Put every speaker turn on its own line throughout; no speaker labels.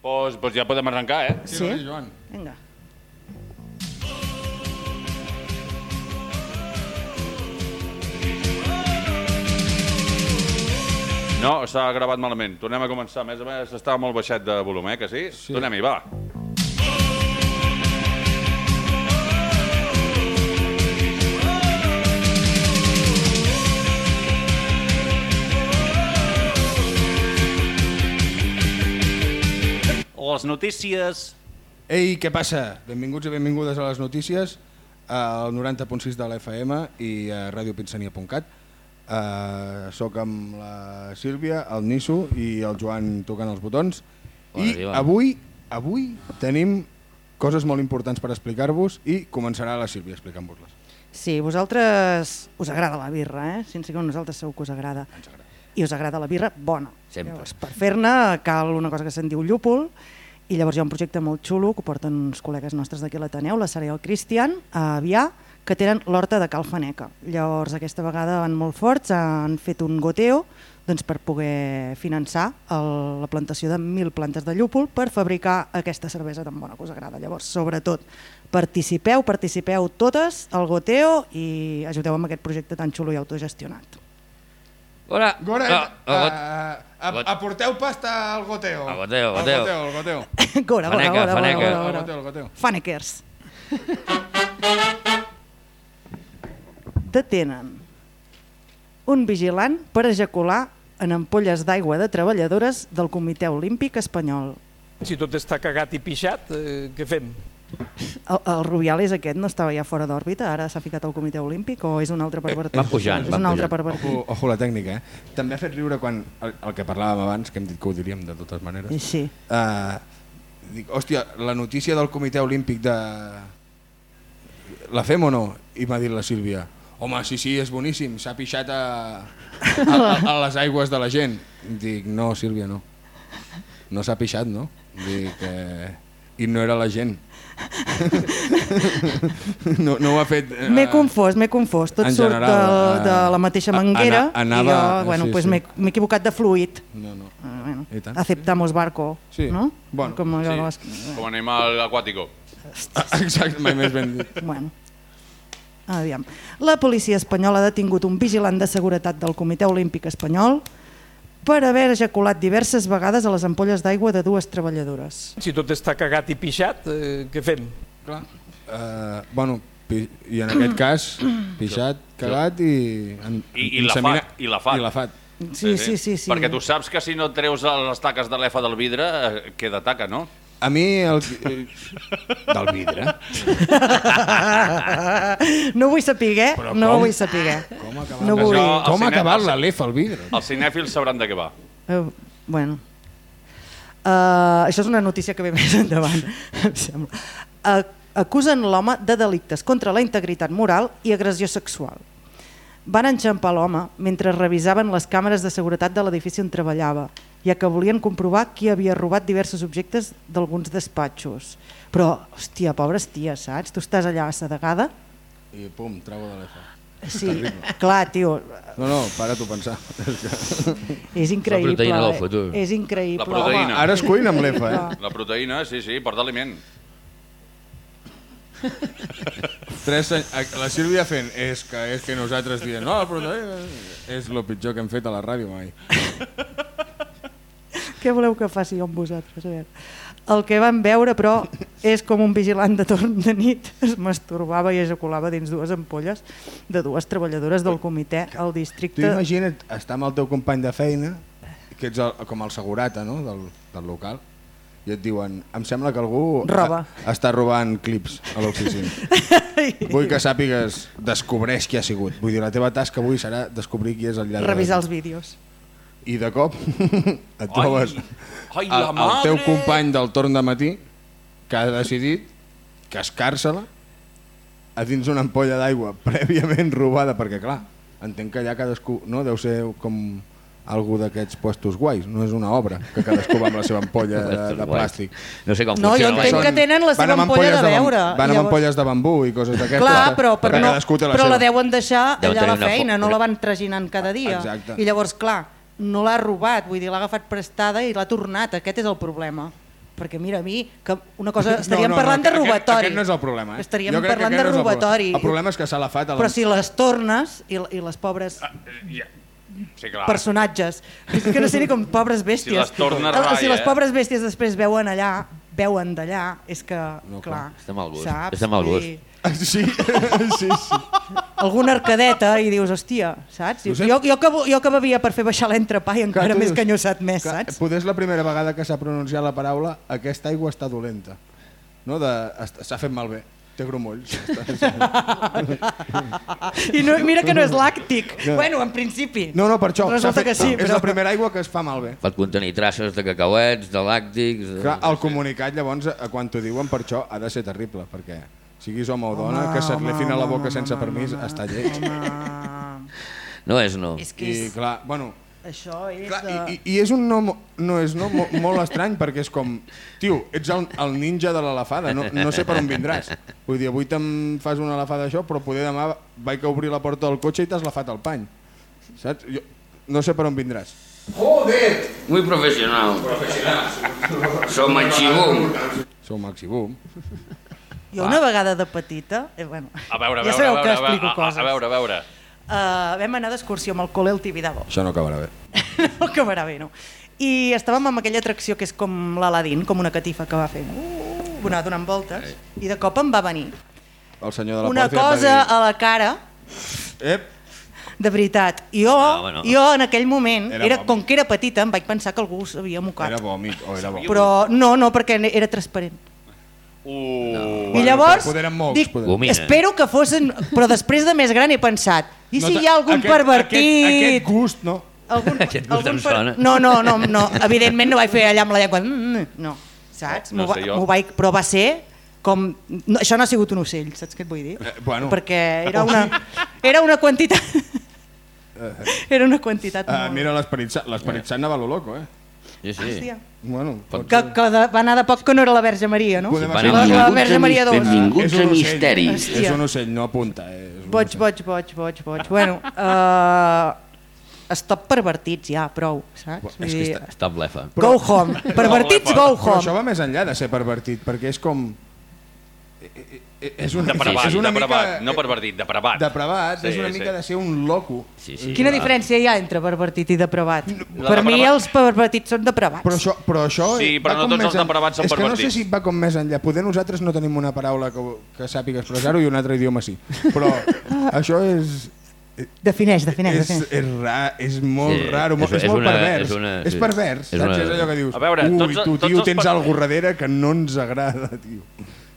Pues, pues ja podem arrencar, eh?
Sí,
Sí?
Joan.
Vinga.
No, s'ha gravat malament. Tornem a començar. A més a més, estava molt baixet de volum, eh? Que sí? sí. Tornem-hi, va. Les notícies...
Ei, què passa? Benvinguts i benvingudes a les notícies al 90.6 de l'FM i a radiopinsania.cat. Uh, soc amb la Sílvia, el Nisso i el Joan tocant els botons.
Bona
I
dia.
avui, avui tenim coses molt importants per explicar-vos i començarà la Sílvia explicant-vos-les.
Sí, vosaltres us agrada la birra, eh? Sense que a nosaltres segur que us agrada.
Ens agrada.
I us agrada la birra bona.
Sempre.
Llavors, per fer-ne cal una cosa que se'n diu llúpol i llavors hi ha un projecte molt xulo que porten uns col·legues nostres d'aquí a l'Ateneu, la Sara i el Cristian, a Avià, que tenen l'horta de Cal Faneca. Llavors aquesta vegada van molt forts, han fet un goteo doncs, per poder finançar el, la plantació de 1.000 plantes de llúpol per fabricar aquesta cervesa tan bona que us agrada. Llavors, sobretot, participeu, participeu totes al goteo i ajudeu amb aquest projecte tan xulo i autogestionat.
Hola.
Goret,
No, el got- got-
aporteu pasta al goteo.
Al goteo,
Al
goteo.
goteo, al goteo.
Gora, gora,
Faneca,
gora,
faneca.
gora,
Al
gora.
goteo, al goteo.
Fanekers. Detenen un vigilant per ejacular en ampolles d'aigua de treballadores del Comitè Olímpic Espanyol.
Si tot està cagat i pixat, eh, què fem?
El, el Rubiales aquest no estava ja fora d'òrbita, ara s'ha ficat al Comitè Olímpic o és un altre pervertit?
van pujant,
és
van
un altre
pujant.
pervertit.
Ojo, ojo la tècnica, eh? També ha fet riure quan el, el que parlàvem abans, que hem dit que ho diríem de totes maneres.
Sí.
Uh, dic, hòstia, la notícia del Comitè Olímpic de... La fem o no? I m'ha dit la Sílvia. Home, sí, sí, és boníssim, s'ha pixat a, a, a, a les aigües de la gent. Dic, no, Sílvia, no. No s'ha pixat, no? Dic, eh, i no era la gent. no, no ho ha fet... eh,
M'he confós, m'he confós. Tot surt
general,
de,
eh,
de la mateixa
a-
manguera
ana- anava-
i jo bueno,
sí,
pues
sí.
m'he equivocat de fluid.
No, no.
Ah, bueno,
I tant.
aceptamos barco,
Sí.
no?
Bueno,
Com
Sí,
les-
com animal aquàtico.
Exacte, mai més ben dit.
Bueno. Aviam. La policia espanyola ha detingut un vigilant de seguretat del Comitè Olímpic Espanyol per haver ejaculat diverses vegades a les ampolles d'aigua de dues treballadores.
Si tot està cagat i pixat, eh, què fem?
Clar. Uh, bueno, i en aquest cas, pixat, cagat i... En,
I, i la fat. I la fat.
I la fat.
Sí, sí, sí. sí.
Perquè tu saps que si no treus les taques de l'EFA del vidre, eh, queda taca, no?
A mi, el, eh, del vidre.
no vull saber,
Però
no
com?
vull saber.
Com ha acabat,
No
la-
vull...
Això- el
com ha acabat la lefa al vidre?
Els cinèfils sabran de què va.
Uh, bueno. Uh, això és una notícia que ve més endavant, em sembla. Uh, acusen l'home de delictes contra la integritat moral i agressió sexual. Van enxampar l'home mentre revisaven les càmeres de seguretat de l'edifici on treballava, ja que volien comprovar qui havia robat diversos objectes d'alguns despatxos. Però, hòstia, pobres ties, saps? Tu estàs allà assedegada.
I pum, trago de lefa.
Sí, clar, tio,
No, no, para tu pensar.
és increïble.
proteïna del
eh?
futur.
És increïble.
La proteïna.
Ara es cuina amb lefa, eh?
La proteïna, sí, sí, porta aliment.
Tres anys, a- la Sílvia fent, és que, és que nosaltres diem, no, la proteïna és el pitjor que hem fet a la ràdio mai.
Què voleu que faci jo amb vosaltres? A veure. El que vam veure, però, és com un vigilant de torn de nit es masturbava i ejaculava dins dues ampolles de dues treballadores del comitè al
Tu
districte...
imagina't estar amb el teu company de feina, que ets el, com el segurata no? del, del local, i et diuen, em sembla que algú
Roba.
a- està robant clips a l'oficina. Vull que sàpigues, descobreix qui ha sigut. Vull dir, la teva tasca avui serà descobrir qui és el lladre.
Revisar els vídeos.
I de cop et trobes
Ai,
el,
la
el
madre!
teu company del torn de matí que ha decidit cascar-se-la a dins una ampolla d'aigua prèviament robada, perquè clar, entenc que allà cadascú, no? Deu ser com algú d'aquests puestos guais, no és una obra que cadascú va amb la seva ampolla de, de plàstic.
No sé com
No, jo
funciona.
entenc
això.
que tenen la seva ampolla de beure.
Van amb
Llavors-
ampolles de bambú i coses d'aquestes.
Clar, però, però,
perquè
no,
la
però la deuen deixar allà a la feina, no la van traginant cada dia.
Exacte.
I llavors, clar, no l'ha robat, vull dir, l'ha agafat prestada i l'ha tornat, aquest és el problema. perquè mira, a mi, que una cosa, estaríem
no, no,
parlant de
aquest-
robatori.
Aquest no és el problema, eh?
Estaríem
Jo
parlant
aquest
de
no és el problema.
robatori.
El problema és que s'ha lafat a la...
Però si les tornes i, i les pobres
Ja. Sí, clar.
personatges, és que no sé ni com pobres bèsties.
Si les rai,
Si les
eh?
pobres bèsties després veuen allà, veuen d'allà, és que,
No,
clar,
És de mal gust,
saps?
de mal gust.
dir,
Sí, sí, sí.
alguna arcadeta i dius, hòstia, saps?
No
Jo, jo, jo, que, jo que bevia per fer baixar l'entrepà i encara més
dius,
canyosat més,
Clar,
saps?
Poder és la primera vegada que s'ha pronunciat la paraula aquesta aigua està dolenta. No? S'ha fet malbé. Té grumolls.
I no, mira que no és làctic. Bueno, en principi.
No, no, per això.
Resulta
fet,
que sí,
És
però-
la primera aigua que es fa malbé.
Pot contenir traces de cacauets, de làctics... De...
Clar, el comunicat, llavors, quan t'ho diuen per això, ha de ser terrible, perquè siguis home o dona,
Home,
que se't
home,
lefin a la boca
home,
sense
home,
permís,
home.
està lleig.
Home,
No és no.
és que
I
és,
clar, bueno,
això és
clar,
de...
i, i, i és un no, mo- no és no mo- molt estrany perquè és com, tio, ets el, el ninja de l'elefada, no, no sé per on vindràs. Vull dir, avui te'n fas una elefada això, però poder demà vaig a obrir la porta del cotxe i t'has lafat el pany. Saps? Jo, no sé per on vindràs.
Muy profesional. Som el xibum.
Sou Maxi Boom.
Jo una vegada de petita... Eh, bueno,
A veure, a
ja
veure,
sabeu
a
que
veure, a
explico
veure, a,
coses.
a veure, a veure.
Uh, vam anar d'excursió amb el col·le al Tibidabo.
Això no acabarà bé.
no acabarà bé, no? I estàvem amb aquella atracció que és com l'Aladín, com una catifa que va fent, uh, anar donant voltes, i de cop em va venir
El senyor de la
una
ja
cosa
va dir...
a la cara,
Ep,
de veritat. Jo,
No, home, no.
jo en aquell moment,
Era
era,
vòmit.
com que era petita, em vaig pensar que algú s'havia mocat.
era vòmit o era vòmit.
Però no, no, perquè era transparent.
Uh,
I llavors,
molts,
dic, espero que fossin... Però després de més gran he pensat, i si hi ha algun
aquest,
pervertit...
Aquest, aquest gust, no?
Algun,
Aquest gust em sona.
No, no, no, no, evidentment no vaig fer allà amb la llengua. Mm, mm, No, saps?
No, no sé jo.
vaig, però va ser com... No, això no ha sigut un ocell, saps què et vull dir?
Eh, bueno.
Perquè era una, era una quantitat... era una quantitat
Uh,
molt...
mira l'Esperit Sant, l'Esperit Sant anava a lo loco, eh?
Sí, sí.
Hòstia.
Bueno, pot
Que, que de, va anar de poc que no era la Verge Maria, no?
Van
la,
anar-
la Verge Maria II.
benvinguts. a
ocell,
misteri.
Hòstia.
És un ocell, no apunta. Eh? És un
Boig, boig, boig, boig, boig. Bueno, uh, stop pervertits ja, prou, saps? Vull
és que
dir,
està-
Està blefa.
Go home. Pervertits, go
Però això
home.
va més enllà de ser pervertit, perquè és com... eh, eh, És una,
Depravat,
és una
depravat,
mica...
no pervertit, depravat.
Depravat, és
Sí,
una
sí.
mica de ser un loco.
Sí, sí.
Quina diferència hi ha entre pervertit i depravat?
La
Per mi
depravat-
els pervertits són depravats.
Però això, però això
Sí, però no tots els
en-
depravats són
és que no sé
pervertits.
si va com més enllà. Poder nosaltres no tenim una paraula que, que sàpiga expressar-ho i un altre idioma sí. Però això és...
Defineix, defineix,
És,
defineix.
és, ra, és molt
Sí,
raro,
és-
és, és,
és
molt
una-
pervers.
és una-
és
sí.
pervers,
És
saps?
una-
És allò que dius,
A veure,
ui,
tots-
tu,
tots
tio,
els
tens
per-
algú darrere que no ens agrada, tio.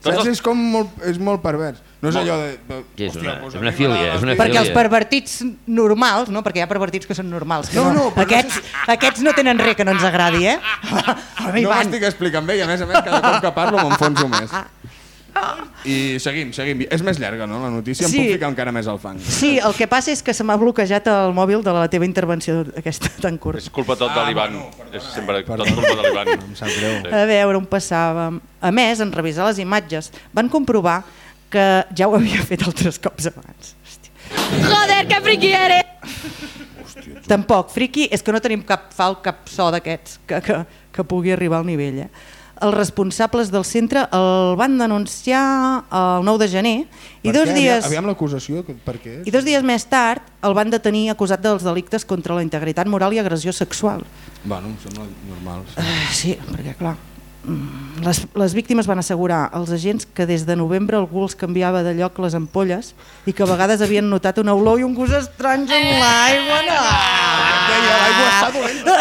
Saps?
els-
És com molt, és molt pervers. No és
Molt.
allò de... de
Sí, és
hòstia,
una- és una filia, és una
Perquè els
filia.
pervertits normals, no? perquè hi ha pervertits que són normals, que
No,
no,
no, però no
aquests, aquests no tenen res que no ens agradi, eh?
No m'estic explicant bé i a més a més cada cop que parlo m'enfonso més. I seguim, seguim. És més llarga, no? La notícia em
Sí.
puc ficar encara més al fang.
Sí, el que passa és que se m'ha bloquejat el mòbil de la teva intervenció aquesta tan
És
curta.
culpa tot de
Ah,
l'Ivan.
bueno, perdó,
és sempre
eh?
tot culpa de l'Ivan.
Em sap greu.
Sí.
A veure on passàvem. A més, en revisar les imatges, van comprovar que ja ho havia fet altres cops abans. Hòstia.
Joder, qué friki eres.
Tampoc, friqui, és que no tenim cap fal, cap so d'aquests que, que, que pugui arribar al nivell. Eh? Els responsables del centre el van denunciar el 9 de gener i
Per
dos,
què?
dies,
Aviam l'acusació, per què?
i dos dies més tard el van detenir acusat dels delictes contra la integritat moral i agressió sexual.
Bueno, em sembla normal. sí.
Uh, sí, perquè clar, mm, les, les víctimes van assegurar als agents que des de novembre algú els canviava de lloc les ampolles i que a vegades havien notat una olor i un gust estrany en l'aigua. No!
l'aigua està dolenta.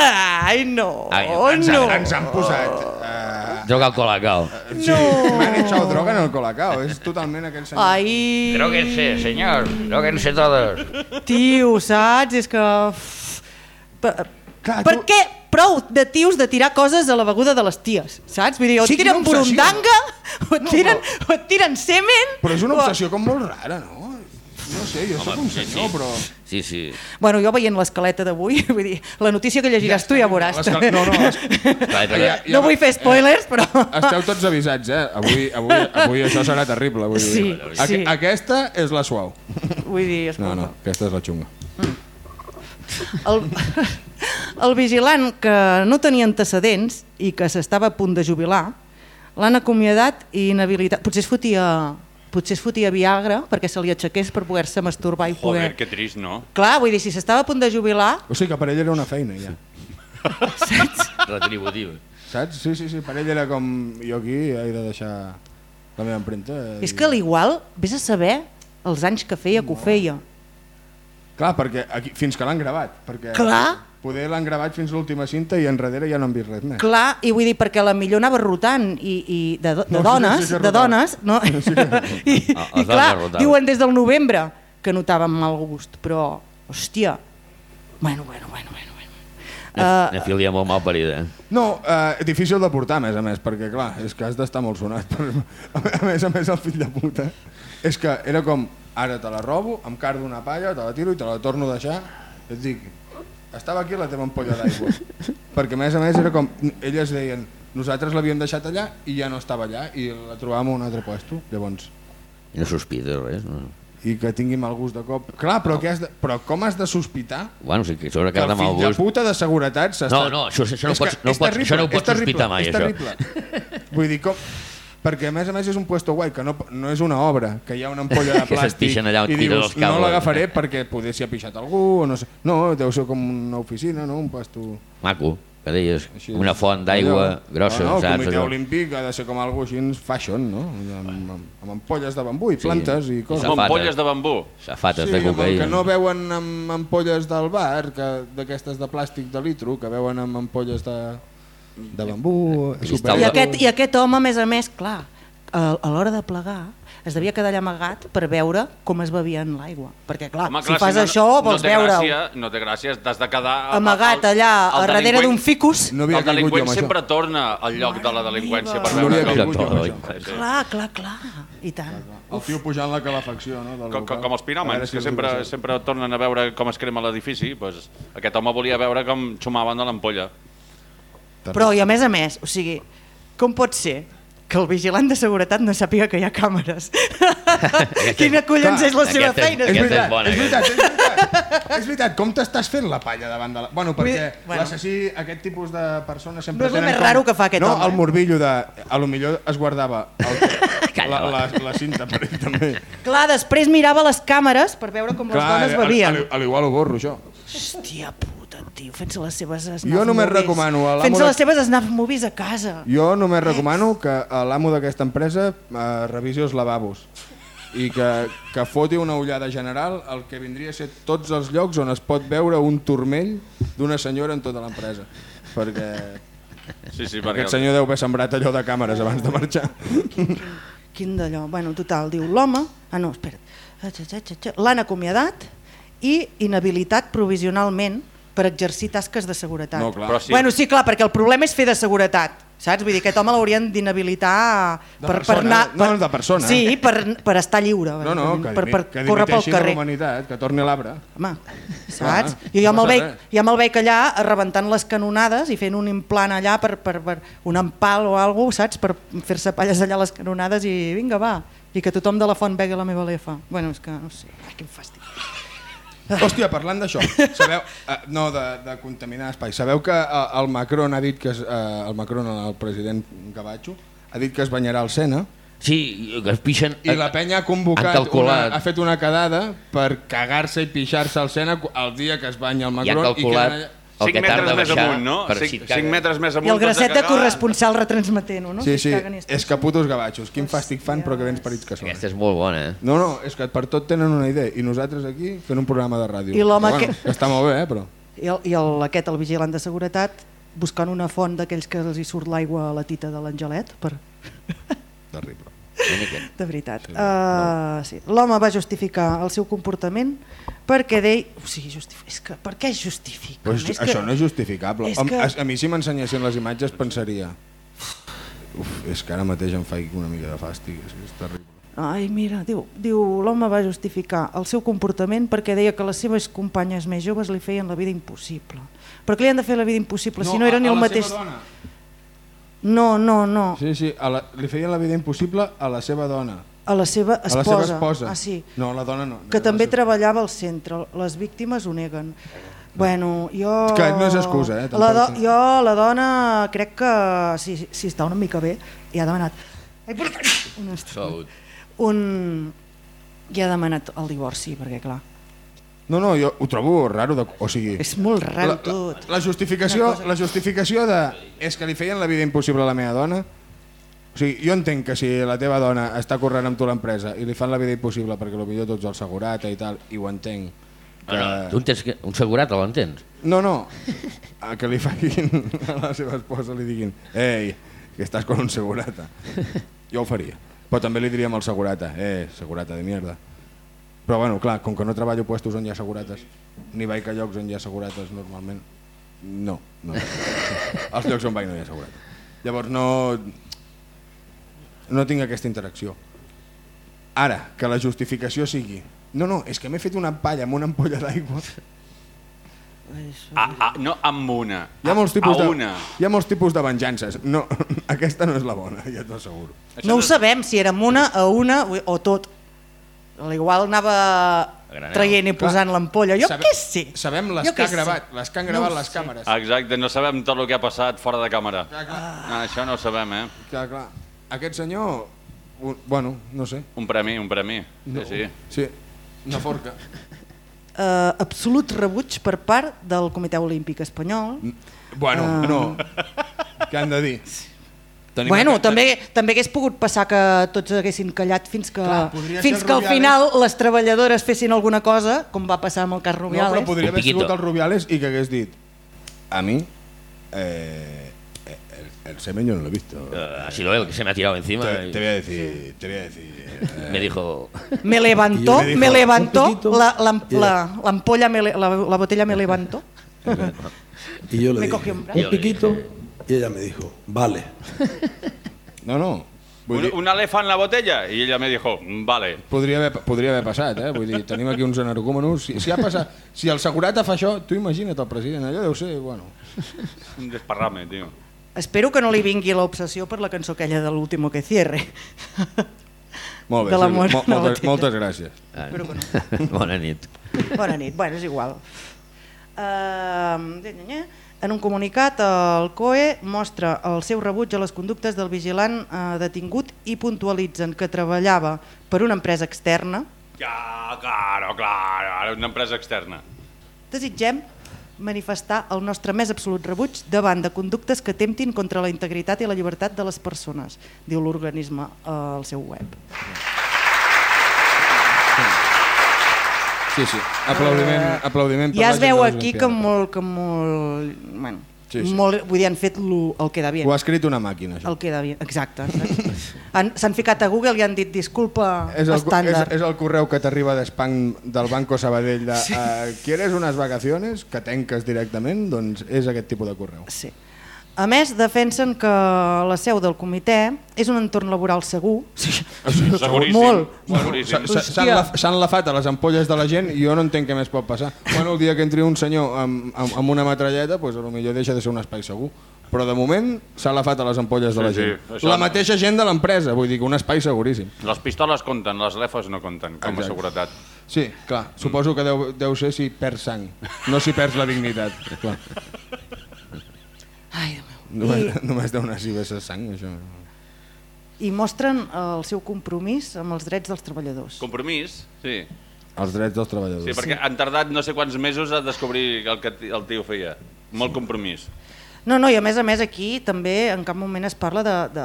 Ai, no,
Ai,
ens,
no.
ens han posat... Uh,
Joga al colacao.
sí, m'han echado droga en el colacao. És totalment aquell senyor.
Ai,
Dróguense, señor. Dróguense todos.
tio, saps? És que... Per,
Clar,
per
tu-
què prou de tios de tirar coses a la beguda de les ties? Saps? Vull dir, o
Sí,
tiren burundanga, o et
No,
tiren,
però-
o et tiren semen...
Però és una
o-
obsessió com molt rara, no? No sé, jo sóc un
sí,
senyor,
sí.
però...
Sí, sí.
Bueno, jo veient l'escaleta d'avui, vull dir, la notícia que llegiràs tu ja veuràs.
No, no, es-
Clar, però...
Ja-
no vull fer spoilers, però...
esteu tots avisats, eh? Avui, avui, avui això serà terrible. Vull dir.
Sí, sí.
Aqu aquesta és la suau.
Vull dir,
No,
escolta.
no, aquesta és la xunga.
El, el vigilant que no tenia antecedents i que s'estava a punt de jubilar, l'han acomiadat i inhabilitat. Potser es fotia, potser es fotia Viagra perquè se li aixequés per poder-se masturbar i poder...
Joder, que trist, no?
Clar, vull dir, si s'estava a punt de jubilar,
O sigui que per ell era una feina, ja.
Retributiu.
Saps? Sí, sí, sí, per ell era com... Jo aquí he de deixar la meva empremta.
és que l'igual, vés a saber els anys que feia que ho feia.
Clar, perquè aquí, fins que l'han gravat. Perquè
Clar.
Poder l'han gravat fins a l'última cinta i enrere ja no han vist res més.
Clar, i vull dir, perquè la millor anava rotant i, i de, de
No, sí,
dones,
sí, sí,
de
rotava.
dones, no? I,
Ah,
i clar, diuen des del novembre que notàvem mal gust, però, hòstia, bueno, bueno, bueno, bueno.
Una,
Uh,
una filia molt mal parida. eh?
No, eh, difícil de portar, a més a més, perquè clar, és que has d'estar molt sonat. Per... A més a més, el fill de puta, és que era com, ara te la robo, em cardo una palla, te la tiro i te la torno a deixar. Et dic, estava aquí la teva ampolla d'aigua. perquè a més a més era com, elles deien, nosaltres l'havíem deixat allà i ja no estava allà i la trobàvem a un altre puesto. Llavors,
I no sospites res. No?
i que tingui mal gust de cop. Clar, però, què has de... però com has de sospitar
Bueno, sí que sobre
que
que
el
de mal
fill de
gust...
puta de seguretat s'està...
No, no, això- això no pots- no pots-
terrible,
això no ho pots sospitar mai,
és
això.
Vull dir, com... Perquè a més a més és un puesto guai, que no, no és una obra, que hi ha una ampolla de plàstic
allà
i dius, no
cables."
l'agafaré perquè poder s'hi ha pixat algú, o no sé. No, deu ser com una oficina, no? un puesto...
Maco, que deies,
Així,
una font d'aigua grossa,
no, no, el comitè olímpic ha de ser com algo així fashion, no? Amb, amb, amb ampolles de bambú i plantes i coses.
Amb ampolles de bambú.
Safates
Sí,
de cocaïna.
que no veuen amb ampolles del bar, que d'aquestes de plàstic de litro, que veuen amb ampolles de, de bambú...
I
super-
I aquest, I aquest home, a més a més, clar, a, a l'hora de plegar, es devia quedar allà amagat per veure com es bevien l'aigua. Perquè, clar,
Home,
si fas
no,
això, vols
no
veure
Gràcia, no té gràcia, t'has de quedar...
amagat allà, a darrere d'un ficus.
No havia
el
jo
delinqüent
això.
sempre torna al lloc de la delinqüència per
No havia
veure
caigut jo això.
Sí, sí.
Clar, clar, clar. I tant.
El tio pujant la calefacció, no? Del
Com, com, els
veure
piròmans,
si
que sempre, sempre tornen a veure com es crema l'edifici, doncs aquest home volia veure com xumaven de l'ampolla.
Però, i a més a més, o sigui, com pot ser que el vigilant de seguretat no sàpiga que hi ha càmeres? Quina collons
clar,
és la seva
és-
feina?
És
Aquesta
veritat,
és bona,
és veritat, és veritat. És veritat, com t'estàs fent la palla davant de la... Bueno, perquè
bueno.
l'assassí, aquest tipus de persones sempre
No és el
tenen
més
com...
raro que fa aquest
no,
home,
el
eh?
morbillo de... A lo millor es guardava el, la, la, la, cinta per ell també.
Clar, després mirava les càmeres per veure com les dones
al-
bevien.
al- A l'igual ho borro, això.
Hòstia puta, tio, fent-se les seves snaf
Jo només
movies.
recomano
Fent-se
de-
les seves snaf movies a casa.
Jo només recomano que a l'amo d'aquesta empresa eh, revisi els lavabos i que, que foti una ullada general al que vindria a ser tots els llocs on es pot veure un turmell d'una senyora en tota l'empresa. Perquè
Sí, sí, perquè...
aquest senyor deu haver sembrat allò de càmeres abans de marxar.
Quin d'allò? Bueno, total, diu l'home... Ah, no, espera't. L'han acomiadat i inhabilitat provisionalment per exercir tasques de seguretat.
No, clar.
Però sí.
Bueno, sí, clar, perquè el problema és fer de seguretat. Saps? Vull dir, aquest home l'haurien d'inhabilitar
De persona, no, de persona.
Sí, per, per estar lliure,
No, no, que,
per, per
que
córrer pel
dimiteixi de
carrer.
la humanitat, que torni a l'arbre.
Home, saps?
Clar,
jo ja
no
me'l veig, ja me'l veig allà rebentant les canonades i fent un implant allà per, per, per un empal o alguna saps? Per fer-se palles allà les canonades i vinga, va. I que tothom de la font vegui la meva lefa. Bueno, és que no sé, ai, quin fàstic.
Hòstia, parlant d'això, sabeu, eh, no, de, de contaminar espai, sabeu que eh, el Macron ha dit que es, eh, el Macron, el president Gavatxo, ha dit que es banyarà al Sena
Sí, que es pixen...
i la penya ha convocat,
calculat.
una, ha fet una quedada per cagar-se i pixar-se al Sena el dia que es banya el
I
Macron i
calculat
queden allà...
el
5
que tarda
metres més
baixar
amunt, no?
per
5,
si et cagues.
metres més amunt.
I el
t'has de
gracet de
cagar.
corresponsal retransmetent-ho, no?
Sí, sí, és que putos gavatxos, quin fàstic fan però que vens parits que són.
Aquesta és molt bona, eh?
No, no, és que per tot tenen una idea i nosaltres aquí fent un programa de ràdio.
I l'home
bueno,
que-
Està molt bé, eh, però...
I, el, i el, aquest, el vigilant de seguretat, buscant una font d'aquells que els hi surt l'aigua a la tita de l'Angelet, per...
Terrible.
De veritat. Uh, sí. L'home va justificar el seu comportament perquè deia... O sigui, justif... és que per què es justifica?
Pues
És
això no és justificable.
és
A,
que-
a, a mi si m'ensenyessin les imatges pensaria uf, és que ara mateix em faig una mica de fàstic, és, és terrible.
Ai, mira, diu, diu l'home va justificar el seu comportament perquè deia que les seves companyes més joves li feien la vida impossible. Per què li han de fer la vida impossible si no era ni el mateix...
dona.
No, no, no,
Sí, sí, a la, li feien la vida impossible a la seva dona.
a la seva
A la
esposa.
seva esposa.
Ah, sí.
No, la dona no.
que
La
també
seva-
treballava al centre. Les víctimes ho neguen. Bueno, jo...
Que no és excusa, eh, tampoc.
La do, jo, la dona, crec que si, si està una mica bé, i ha demanat... Ai, per... Un,
Salut.
un... I ha demanat el divorci, perquè clar,
No, no, jo ho trobo raro. De, o sigui,
és molt
la,
raro
la,
tot.
la, justificació,
Una cosa-
la justificació de és que li feien la vida impossible a la meva dona o sigui, jo entenc que si la teva dona està corrent amb tu l'empresa i li fan la vida impossible perquè potser tots el segurata i tal, i ho entenc que...
Ah, no. Tu entens que un segurat, l'entens?
No, no, a que li facin a la seva esposa li diguin ei, que estàs con un segurata. Jo ho faria. Però també li diríem al segurata, eh, segurata de mierda. Però bueno, clar, com que no treballo puestos on hi ha segurates, ni vaig a llocs on hi ha segurates normalment, no, no. Als llocs on vaig no hi ha segurates. Llavors no, no tinc aquesta interacció. Ara, que la justificació sigui no, no, és que m'he fet una palla amb una ampolla d'aigua
Ah, ah, no amb una.
Hi ha molts tipus
a
de,
una.
hi ha molts tipus de venjances. No, aquesta no és la bona, ja t'ho asseguro.
No ho sabem si érem una a una o o tot. Igual anava
granel.
traient i posant l'ampolla. Jo
Sabe-
què sé?
Sabem les
Jo
que
què
ha
sé.
gravat, les que han
No
gravat
ho
les
sé.
càmeres.
Exacte, no sabem tot el que ha passat fora de càmera.
Clar, clar,
Ah, això no ho sabem, eh?
clar, clar. Aquest senyor, un- bueno, no sé.
Un premi, un premi. Sí, sí.
Sí, una forca.
Uh, absolut rebuig per part del Comitè Olímpic Espanyol.
Bueno,
Ah.
no. Què han de dir? Tenim
bueno,
aquesta-
també, també hagués pogut passar que tots haguessin callat fins que,
Clar,
fins que al final les treballadores fessin alguna cosa, com va passar amb el cas
No,
Rubiales.
però podria haver sigut el Rubiales i que hagués dit a mi eh, el, el semen yo no lo he visto.
Eh, ha sido él que se me ha tirado encima.
Te,
y
te voy a decir, te voy a decir. eh,
Me dijo,
Me levantó,
me dijo,
me levantó, la, la, la, la ampolla, me la, la botella me levantó.
Y yo le
Me
dije,
cogió un
un piquito, y ella me dijo, vale.
No, no. Vull
Un,
dir,
un elefant en la botella? I ella me dijo, vale.
podria, haver, podria haver passat, eh? Vull dir, tenim aquí uns energúmenos. Si, si, ha passat, si el segurata fa això, tu imagina't el president. Allò deu ser, bueno...
Un desparrame, tio.
Espero que no li vingui l'obsessió per la cançó aquella de l'último que cierre.
Molt bé,
De mort
mo- moltes, moltes gràcies.
Espero que
bona nit.
Bona nit. Bueno, és igual. Uh, en un comunicat, el COE mostra el seu rebuig a les conductes del vigilant uh, detingut i puntualitzen que treballava per una empresa externa.
Ja, claro, claro, una empresa externa.
Desitgem manifestar el nostre més absolut rebuig davant de conductes que temptin contra la integritat i la llibertat de les persones, diu l'organisme al seu web.
Sí, sí. Aplaudiment, aplaudiment per
Ja es veu aquí que
Olimpiades.
molt, que molt, bueno,
Sí, sí.
molt, vull dir, han fet lo, el queda bien.
Ho ha escrit una màquina, això.
El queda bien, exacte. exacte. Han- S'han ficat a Google i han dit disculpa
És el, és,
estàndard.
és el correu que t'arriba d'espam del Banco Sabadell de sí. uh, ¿Quieres unas vacaciones? Que tenques directament, doncs és aquest tipus de correu.
Sí. A més, defensen que la seu del comitè és un entorn laboral segur. Sí.
Seguríssim.
Molt.
S'han laf- s'han lafat a les ampolles de la gent i jo no entenc què més pot passar. Bueno, el dia que entri un senyor amb, amb, amb una metralleta, pues, potser deixa de ser un espai segur. Però de moment s'ha lafat a les ampolles de la
Sí, sí,
gent.
això
La
no.
mateixa gent de l'empresa, vull dir que un espai seguríssim.
Les pistoles compten, les lefes no compten, com a
Exacte.
seguretat.
Sí, clar, suposo que deu, deu ser si perds sang, no si perds la dignitat. Clar.
Ai, Déu meu.
Només, només deu anar si vesses sang, això.
I mostren el seu compromís amb els drets dels treballadors.
Compromís? Sí.
Els drets dels treballadors.
Sí, perquè han tardat no sé quants mesos a descobrir el que el tio feia. Molt compromís.
No, no, i a més a més aquí també en cap moment es parla de, de,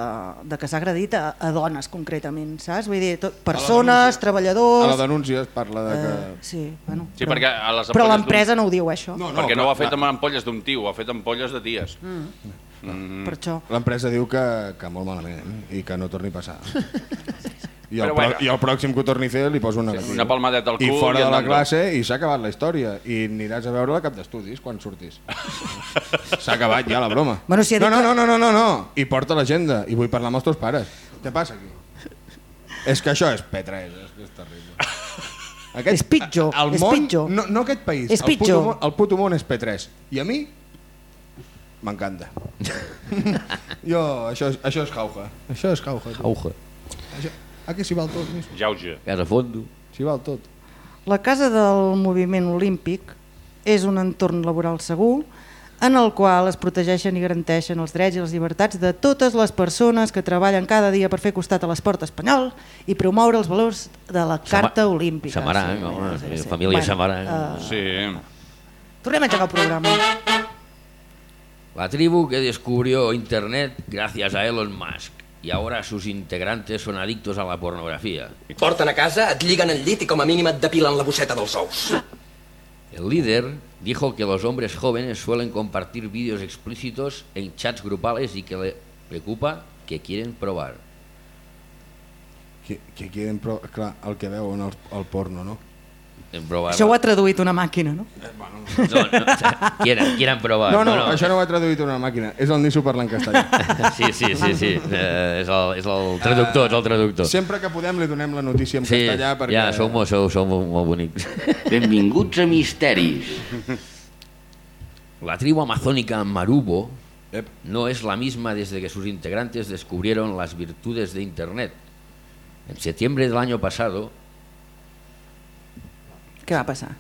de que s'ha agredit a, a dones concretament, saps? Vull dir, tot, persones,
A
treballadors...
la denúncia es parla de que...
Eh, sí, bueno,
Sí, perquè a les
però l'empresa no ho diu, això.
No,
perquè no ho ha fet amb ampolles d'un tio, ho ha fet amb ampolles de ties.
Per això.
L'empresa diu que, que molt malament eh? i que no torni a passar. I el,
bueno.
I el pròxim que ho torni a fer li poso una negatiu.
una palmadeta al
I
cul
fora
i
de la classe i s'ha acabat la història. I aniràs a veure la cap d'estudis quan surtis. S'ha acabat ja la broma.
Bueno, si
no, no, no, no, no, no, no. I porta l'agenda. I vull parlar amb els teus pares. Què passa aquí? És que això és P3, és que és terrible. Aquest,
És pitjor,
el
és
món,
pitjor.
No, no aquest país,
És
el puto, món, el puto món és P3. I a mi m'encanta. jo, això, és- això és jauja. Això és jauja. tu.
Auja.
Això, aquí s'hi val tot.
Jauge.
Casa fondo.
S'hi val tot.
La casa del moviment olímpic és un entorn laboral segur en el qual es protegeixen i garanteixen els drets i les llibertats de totes les persones que treballen cada dia per fer costat a l'esport espanyol i promoure els valors de la Carta Olímpica.
Samaranc, home, sí, família Samaranc.
eh,
Sí.
tornem a engegar el programa.
La tribu que descubrió Internet gracias a Elon Musk y ahora sus integrantes son adictos a la pornografía.
Porten a casa, et lliguen el llit i com a mínim et depilen la bosseta dels ous.
El líder dijo que los hombres jóvenes suelen compartir vídeos explícitos en chats grupales y que le preocupa que quieren probar.
Que, que queden, però, clar, el que veuen el, el porno, no?
En probar
Això ho ha traduït una màquina, no?
no, no, o sea, quieran, quieran probar.
No, no, això no ho ha traduït una màquina, és el Niso parlant castellà.
Sí, sí, sí, sí. Eh, és, el, és el traductor, és el traductor.
Sempre que podem li donem la notícia en
Sí,
castellà perquè...
ja, sou, molt- sou, sou molt, molt bonics.
Benvinguts a Misteris.
La tribu amazónica Marubo
Ep.
no es la misma desde que sus integrantes descubrieron las virtudes de Internet. En septiembre del año pasado,
Què va passar?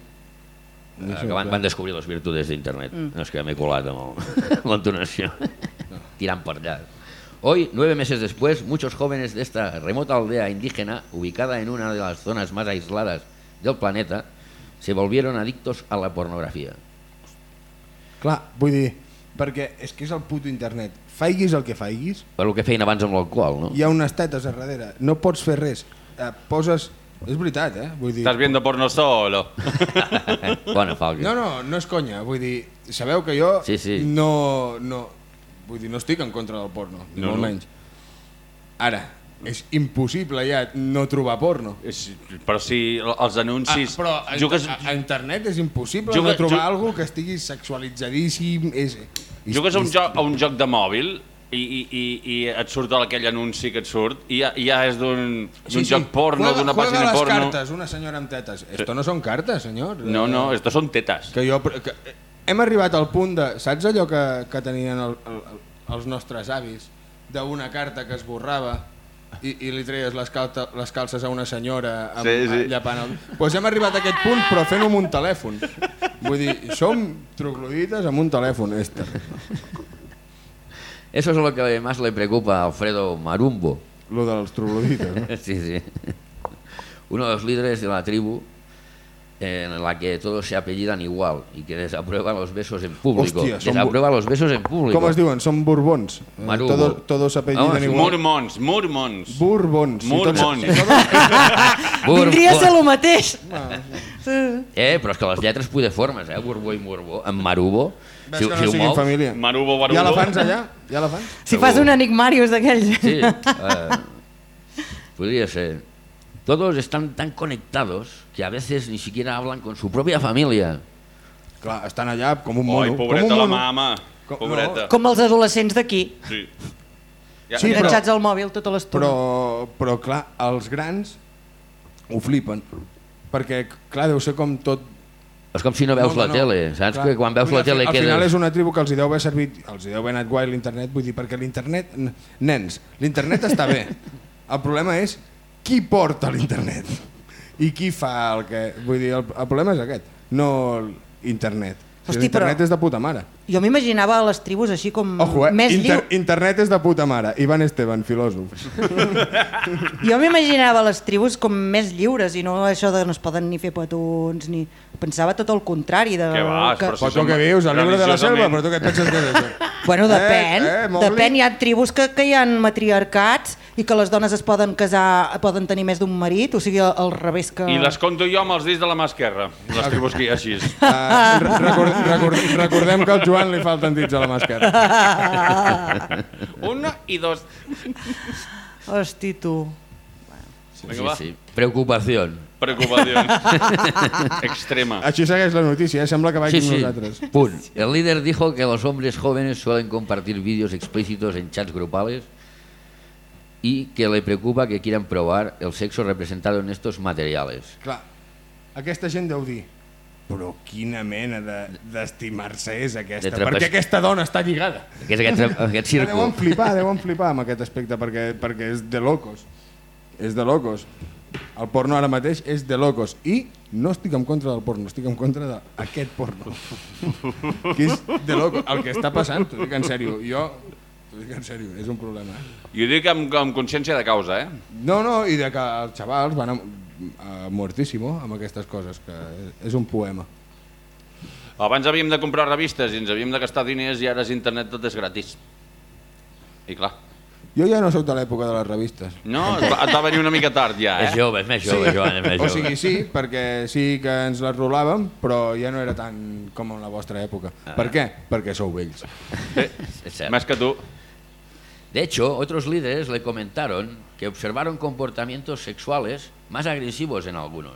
eh, que van, van descobrir les virtudes de Internet. No és que m'he colat amb el- l'entonació. Tirant per allá. Hoy, nueve meses después, muchos jóvenes de esta remota aldea indígena, ubicada en una de las zonas más aisladas del planeta, se volvieron adictos a la pornografía.
Clar, vull dir, perquè és que és el puto internet. Faiguis el que faiguis,
Per el que feien abans amb l'alcohol, no?
hi ha unes tetes a darrere, no pots fer res. Eh, poses... És veritat, eh? Vull dir...
Estás viendo porno solo.
Bona falca.
No, no, no és conya. Vull dir, sabeu que jo
Sí, sí.
no... no vull dir, no estic en contra del porno, ni
No,
molt
no.
menys. Ara, és impossible ja no trobar porno.
És- Però si els anuncis...
Ah, però a,
jugues,
a, a internet és impossible
Juga-
no trobar
ju-
algú que estigui sexualitzadíssim. És, és,
jugues a un, joc, a un joc de mòbil i, i, i, i et surt aquell anunci que et surt i ja, ja és d'un sí, joc porno,
Juega-
d'una
juega
pàgina porno.
cartes, una senyora amb tetes. Esto no són cartes, senyor.
No, no, estos són tetes.
Que jo, que, hem arribat al punt de... Saps allò que, que tenien el, el, els nostres avis? D'una carta que esborrava i, i li treies les, calta, les calces a una senyora amb,
Sí, sí.
llapant el... Pues hem arribat a aquest punt però fent-ho amb un telèfon. Vull dir, som troglodites amb un telèfon, Esther.
Eso es lo que más le preocupa a Alfredo Marumbo.
Lo dels troglodites, no?
Sí, sí. Uno de los líderes de la tribu en la que todos se apellidan igual y que desaprueba los besos en público.
Hostia, son
desaprueba los besos en público.
Com es diuen? Són borbons. Eh,
Marubo.
Todos, todos s'apelliden
Home,
igual.
Mormons, mormons.
Si tots-
Mormons.
si tots-
Bur-
Vindria a ser el mateix.
Eh, però és que les lletres pudeformes, eh? Borbó i Morbó. En Marubo,
Ves
si,
que
si
no
ho
siguin família.
Marubo,
Hi ha
barubo.
elefants allà? Hi ha elefants?
Si fas un enigmàrius d'aquells.
Sí, eh, podría ser. Todos están tan conectados que a veces ni siquiera hablan con su propia familia.
Clar, estan allà com un mono.
Ai,
com
pobreta
un
la
mono.
mama.
Com-
Pobreta.
Com els adolescents d'aquí,
Sí. Ja,
Sí, però-
enganxats al mòbil tota l'estona.
Però, però clar, els grans ho flipen. Perquè, clar, deu ser com tot...
És com si no veus
No,
la
no,
tele, saps?
clar.
Que quan veus
Vull
la tele
al, Al final
quedes...
és una tribu que els hi deu haver servit, els hi deu haver anat guai l'internet, vull dir, perquè l'internet... Nens, l'internet està bé. El problema és qui porta l'internet i qui fa el que... Vull dir, el, el problema és aquest, no l'internet. Si
Hosti,
l'internet
però-
és de puta mare.
Jo m'imaginava les tribus així com
Ojo, eh?
més
Inter
lliures.
internet és de puta mare. Ivan Esteban, filòsof.
Jo m''imaginava les tribus com més lliures i no això de no es poden ni fer petons ni... Pensava tot el contrari. De,
Què vas,
que...
però
Però tu què vius? El llibre de la selva? Però tu què et penses que és això?
Bueno, depèn.
Eh, eh, Mowgli?
depèn, hi ha tribus que, que hi ha matriarcats i que les dones es poden casar, poden tenir més d'un marit, o sigui, al, al revés que...
I les conto jo amb els dits de la mà esquerra, les tribus que hi ha així.
Uh, record, record, recordem que al Joan li falten dits a la màscara.
Una i dos.
Hosti, tu.
Vinga, va.
Sí, sí. Preocupación.
Preocupació. Extrema.
Així segueix la notícia, eh? sembla que vaig
Sí, sí.
nosaltres.
Punt. El líder dijo que los hombres jóvenes suelen compartir vídeos explícitos en chats grupales y que le preocupa que quieran probar el sexo representado en estos materiales.
Clar, aquesta gent deu dir però quina mena de- d'estimar-se és aquesta,
De
perquè aquesta dona està lligada.
Que és aquest, aquest
Deuen
círculo.
flipar, deuen flipar amb aquest aspecte perquè, perquè és de locos. És de locos. El porno ara mateix és de locos i no estic en contra del porno, estic en contra d'aquest porno. que és de locos. El que està passant, t'ho dic en sèrio, jo... T'ho dic en sèrio, és un problema. Eh?
I ho dic amb, amb consciència de causa, eh?
No, no, i de que els xavals van a, a muertíssimo amb aquestes coses, que és un poema.
Abans havíem de comprar revistes i ens havíem de gastar diners i ara és internet tot és gratis. I clar,
Jo ja no sóc de l'època de les revistes.
no, et va, et va venir una mica tard ja,
És
eh?
jove, és més jove, Joan, és més
O
jove.
sigui, sí, perquè sí que ens les rolàvem, però ja no era tant com en la vostra època. Per què? Perquè sou vells.
És cert.
Més que tu.
De hecho, otros líderes le comentaron que observaron comportamientos sexuales más agresivos en algunos.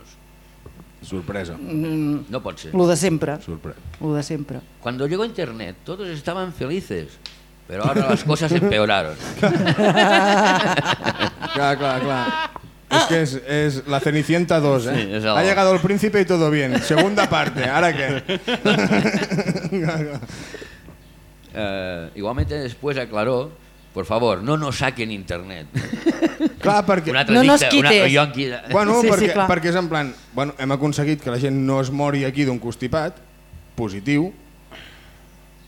Sorpresa.
No pot ser.
Lo de sempre.
Sorpresa.
Lo de sempre.
Cuando llegó Internet, todos estaban felices, pero ahora las cosas empeoraron.
Clar, clar, clar. Es que es, es la Cenicienta 2, ¿eh?
Sí, es algo.
Ha llegado el príncipe y todo bien. Segunda parte, ¿ahora qué?
Eh, igualmente después aclaró, por favor, no nos saquen Internet.
clar, perquè...
Un altre
No nos
dicta- una-
quites.
jo aquí-
Bueno,
Sí, sí,
perquè,
clar.
perquè és en plan... Bueno, hem aconseguit que la gent no es mori aquí d'un constipat, positiu,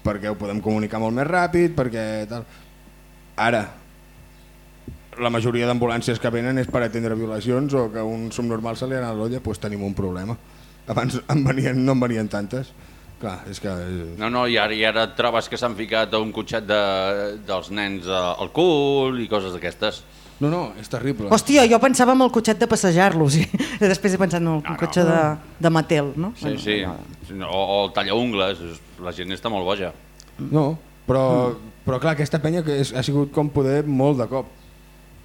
perquè ho podem comunicar molt més ràpid, perquè tal... Ara, la majoria d'ambulàncies que venen és per atendre violacions o que a un subnormal se li ha anat l'olla, doncs tenim un problema. Abans en venien, no en venien tantes. Clar, és que... És...
No, no, i ara, i ara et trobes que s'han ficat a un cotxet de, dels nens eh, al cul i coses d'aquestes.
No, no, és terrible.
Hòstia, jo pensava en el cotxet de passejar-los i després he pensat en el
no.
cotxe de, de Mattel, no?
Sí, sí. O, o el tallaungles, la gent està molt boja.
No, però, però clar, aquesta penya que és, ha sigut com poder molt de cop.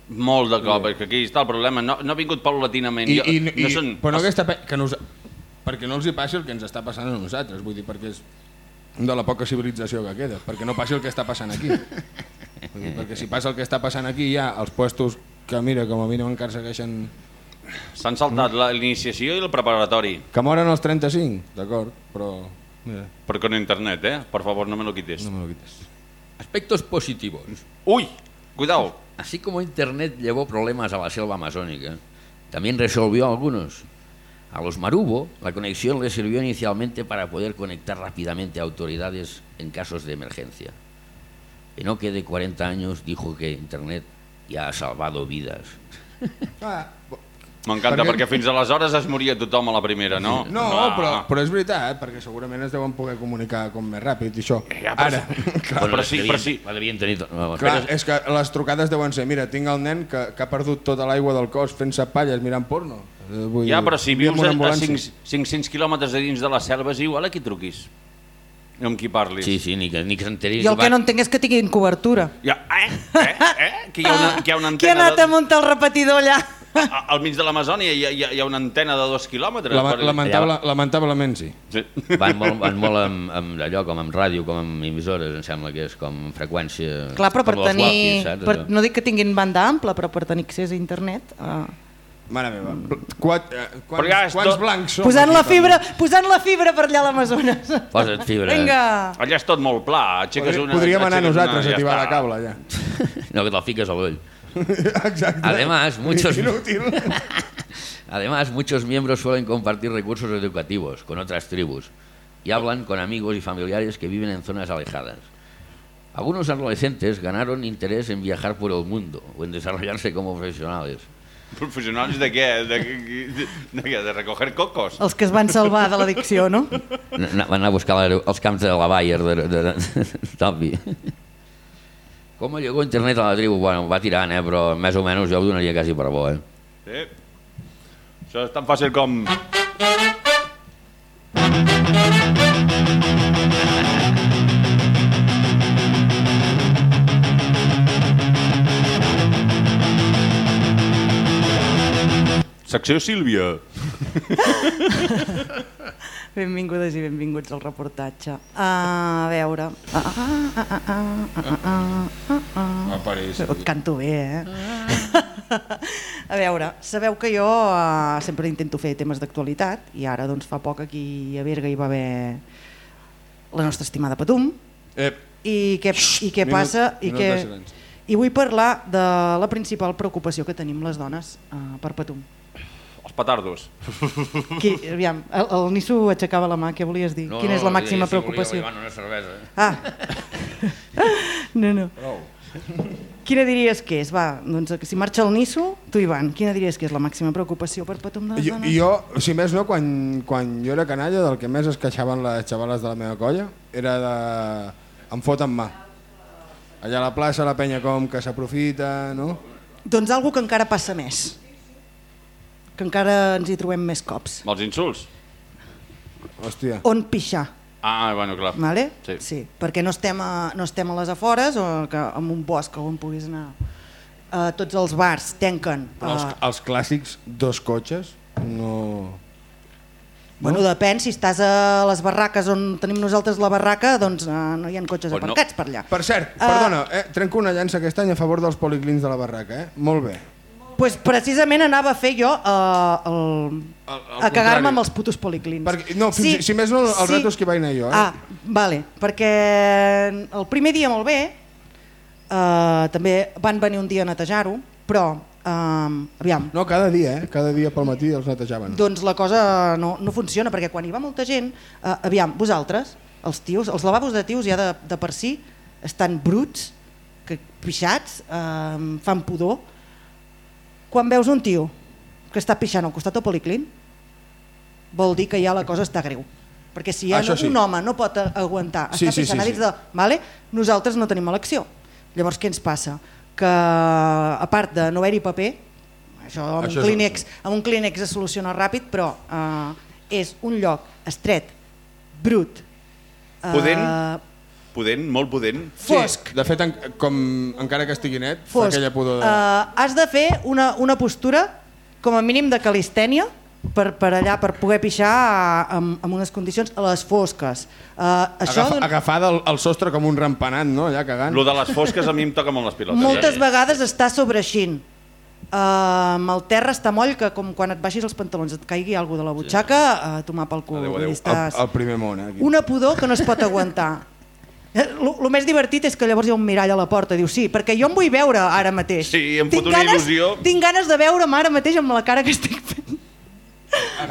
Molt de cop, perquè aquí està el problema. No, no ha vingut paulatinament.
I,
Jo-
i, i,
no són...
però no aquesta pe... que nos... perquè no els hi passi el que ens està passant a nosaltres, vull dir, perquè és de la poca civilització que queda, perquè no passi el que està passant aquí. Dir, perquè si passa el que està passant aquí ja els puestos que mira, com a mínim encara segueixen...
S'han saltat la- l'iniciació i el preparatori.
Que moren els 35, d'acord, però... Mira,
Per con internet, eh? Per favor, no me lo quites.
no me lo quites.
Aspectos positivos.
Uy, cuidado.
Así como Internet llevó problemas a la selva amazónica, también resolvió algunos. A los Marubo, la conexión les sirvió inicialmente para poder conectar rápidamente a autoridades en casos de emergencia. Enoque, de 40 años, dijo que Internet ya ha salvado vidas.
Ah,
M'encanta,
Perquè-
perquè... fins aleshores es moria tothom a la primera, no?
no,
Ah.
però, però és veritat, perquè segurament es deuen poder comunicar com més ràpid i això.
Ja, però
Ara, clar,
Però sí,
devien,
però sí.
La devien tenir... No,
Clar,
però-
és que les trucades deuen ser, mira, tinc el nen que, que ha perdut tota l'aigua del cos fent-se palles mirant porno. Eh, Vull
Ja, però si vius a, a
ambulància.
5, 500 quilòmetres a dins de la selva és igual a qui truquis. I amb qui parlis.
Sí, sí, ni que, ni que s'enteri...
I el que no entenc és que tinguin cobertura.
Ja, eh, eh, eh? Que hi ha una, que hi ha una
Qui ha
antena
anat a
de,
muntar el repetidor allà?
a, al mig de l'Amazònia hi, hi, ha- hi ha una antena de dos quilòmetres.
Lama,
per-
lamentable, lamentablement sí.
Sí.
Van molt, van molt amb, amb allò, com amb ràdio, com amb emissores, em sembla que és com freqüència...
Clar, però per tenir...
walkies, saps,
Per, no dic que tinguin banda ampla, però per tenir accés a internet... Uh,
Mare meva, quat, eh, quants,
ja
quants
tot-
blancs som
posant,
aquí,
la
també?
fibra, posant la fibra per allà a l'Amazones.
Posa't fibra.
Vinga!
Allà és tot molt pla. Aixeques una,
Podríem anar nosaltres
una,
a tibar
ja
la cabla, ja.
No, que te'l fiques a l'ull.
Exacte.
Además, muchos,
Inútil.
además, muchos miembros suelen compartir recursos educativos con otras tribus y hablan con amigos y familiares que viven en zonas alejadas. Algunos adolescentes ganaron interés en viajar por el mundo o en desarrollarse como profesionales.
Professionals de què? De, de, de, què? de recoger cocos?
Els que es van salvar de l'addicció, no?
N- Van anar a buscar els camps de la Bayer de, de, de, d'Obvi. Com llegó internet a la tribu? Bueno, va tirant, eh? però més o menys jo ho donaria quasi per bo. Eh?
Sí. Això és tan fàcil com... Secció Sílvia.
Benvingudes i benvinguts al reportatge. Uh, a veure... Et canto bé, eh? Ah. a veure, sabeu que jo uh, sempre intento fer temes d'actualitat i ara doncs, fa poc aquí a Berga hi va haver la nostra estimada Patum.
Ep.
I què, i què passa? I què... I vull parlar de la principal preocupació que tenim les dones uh, per Patum
petardos.
Qui, aviam, el, el Nisso aixecava la mà, què volies dir? Quina és la màxima
si volia,
preocupació?
Ivan, una cervesa. eh?
Ah. no, no. Quina diries que és? Va, doncs si marxa el Nisso, tu Ivan, quina diries que és la màxima preocupació per Patum de les
Jo,
dones?
jo, si més no, quan, quan jo era canalla, del que més es queixaven les xavales de la meva colla era de... em foten mà. Allà a la plaça, la penya com que s'aprofita, no?
Doncs algo que encara passa més. Que encara ens hi trobem més cops.
Els insults?
Hòstia.
On pixar,
Ah, bueno, clar.
vale?
Sí.
sí. Perquè no estem, a, no estem a les afores o que en un bosc on puguis anar. Uh, tots els bars tanquen.
Però els,
Uh,
els clàssics dos cotxes, no...
bueno, depèn, si estàs a les barraques on tenim nosaltres la barraca, doncs uh, no hi ha cotxes
Pues no.
aparcats per allà.
Per cert,
Ah.
perdona, eh, trenco una llança aquest any a favor dels policlins de la barraca, eh? Molt bé.
Pues precisament anava a fer jo uh, el,
El- el
a cagar-me amb els putos policlins.
Perquè, no, si, si més no, el reto és que vaig anar jo. Eh?
Ah, vale, perquè el primer dia molt bé, uh, també van venir un dia a netejar-ho, però, uh, aviam,
No, cada dia, eh? Cada dia pel matí els netejaven.
doncs la cosa no, no funciona, perquè quan hi va molta gent, uh, aviam, vosaltres, els tios, els lavabos de tios ja de, de per si estan bruts, que, pixats, uh, fan pudor. Quan veus un tio que està pixant al costat del policlín, vol dir que ja la cosa està greu. Perquè si ja no,
sí.
un home no pot aguantar,
Sí,
està
sí,
pixant
sí,
a dins
sí.
de... Vale? Nosaltres no tenim elecció. Llavors què ens passa? Que a part de no haver-hi paper, això amb,
Això
un
és-
clínex, amb un clínex es soluciona ràpid, però uh, és un lloc estret, brut, eh?
Pudent, molt pudent.
fosc,
Sí, de fet, en, com, encara que estigui net, fa
fosc.
aquella pudor de...
Uh, has de fer una, una postura com a mínim de calistènia per, per allà, per poder pixar amb, amb unes condicions a les fosques. Uh, això
Agafa, agafada al, al sostre com un rampanat, no? Allà cagant.
Lo de les fosques a mi em toca molt les pilotes.
moltes
eh?
vegades està sobreixint. Uh, amb el terra està moll que com quan et baixis els pantalons et caigui alguna de la butxaca, a tomar pel cul.
Adéu, adéu.
estàs...
El, el primer món, eh? Aquí.
Una pudor que no es pot aguantar. El més divertit és que llavors hi ha un mirall a la porta, diu sí, perquè jo em vull veure ara mateix.
Sí, em
Tinc
fot una
ganes-
il·lusió.
Tinc ganes de veure'm ara mateix amb la cara que estic fent.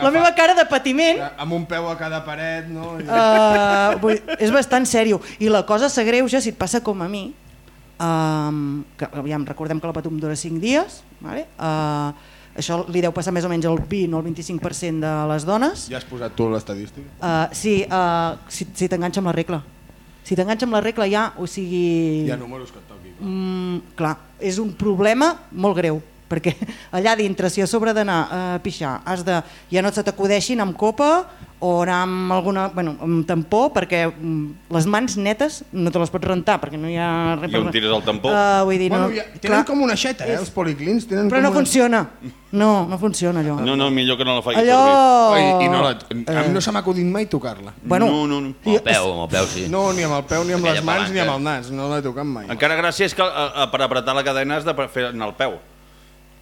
La meva cara de patiment
Amb un peu a cada paret, no?
Uh, vull, és bastant sèrio. I la cosa s'agreuja si et passa com a mi, um, que aviam, recordem que la patum dura 5 dies, vale? uh, això li deu passar més o menys al 20 o el 25% de les dones,
Ja has posat tu l'estadística?
Uh, sí, uh, si, si t'enganxa amb la regla. Si t'enganxa amb la regla ja, o sigui...
Hi ha números que et toqui.
Mm, clar, és un problema molt greu, perquè allà dintre, si a sobre d'anar a pixar, has de, ja no se t'acudeixin amb copa o anar amb alguna, bueno, amb tampó, perquè mm, les mans netes no te les pots rentar, perquè no hi ha res...
I on tires el tampó?
Uh, vull dir,
Bueno,
no,
ja, tenen
clar,
com una aixeta, eh? Els policlins tenen
però
com
no
una...
funciona. No, no funciona allò.
No, no, millor que no la faci
allò...
servir.
Oi, i no, la,
Eh.
a mi no se m'ha acudit mai tocar-la.
Bueno,
No, no, no.
Amb el peu, amb el peu, sí.
No, ni amb el peu, ni amb
Aquella
les mans, ni
palanca.
amb el nas. No l'he tocat mai.
Encara gràcia és que a, a, per apretar la cadena has de fer en el peu.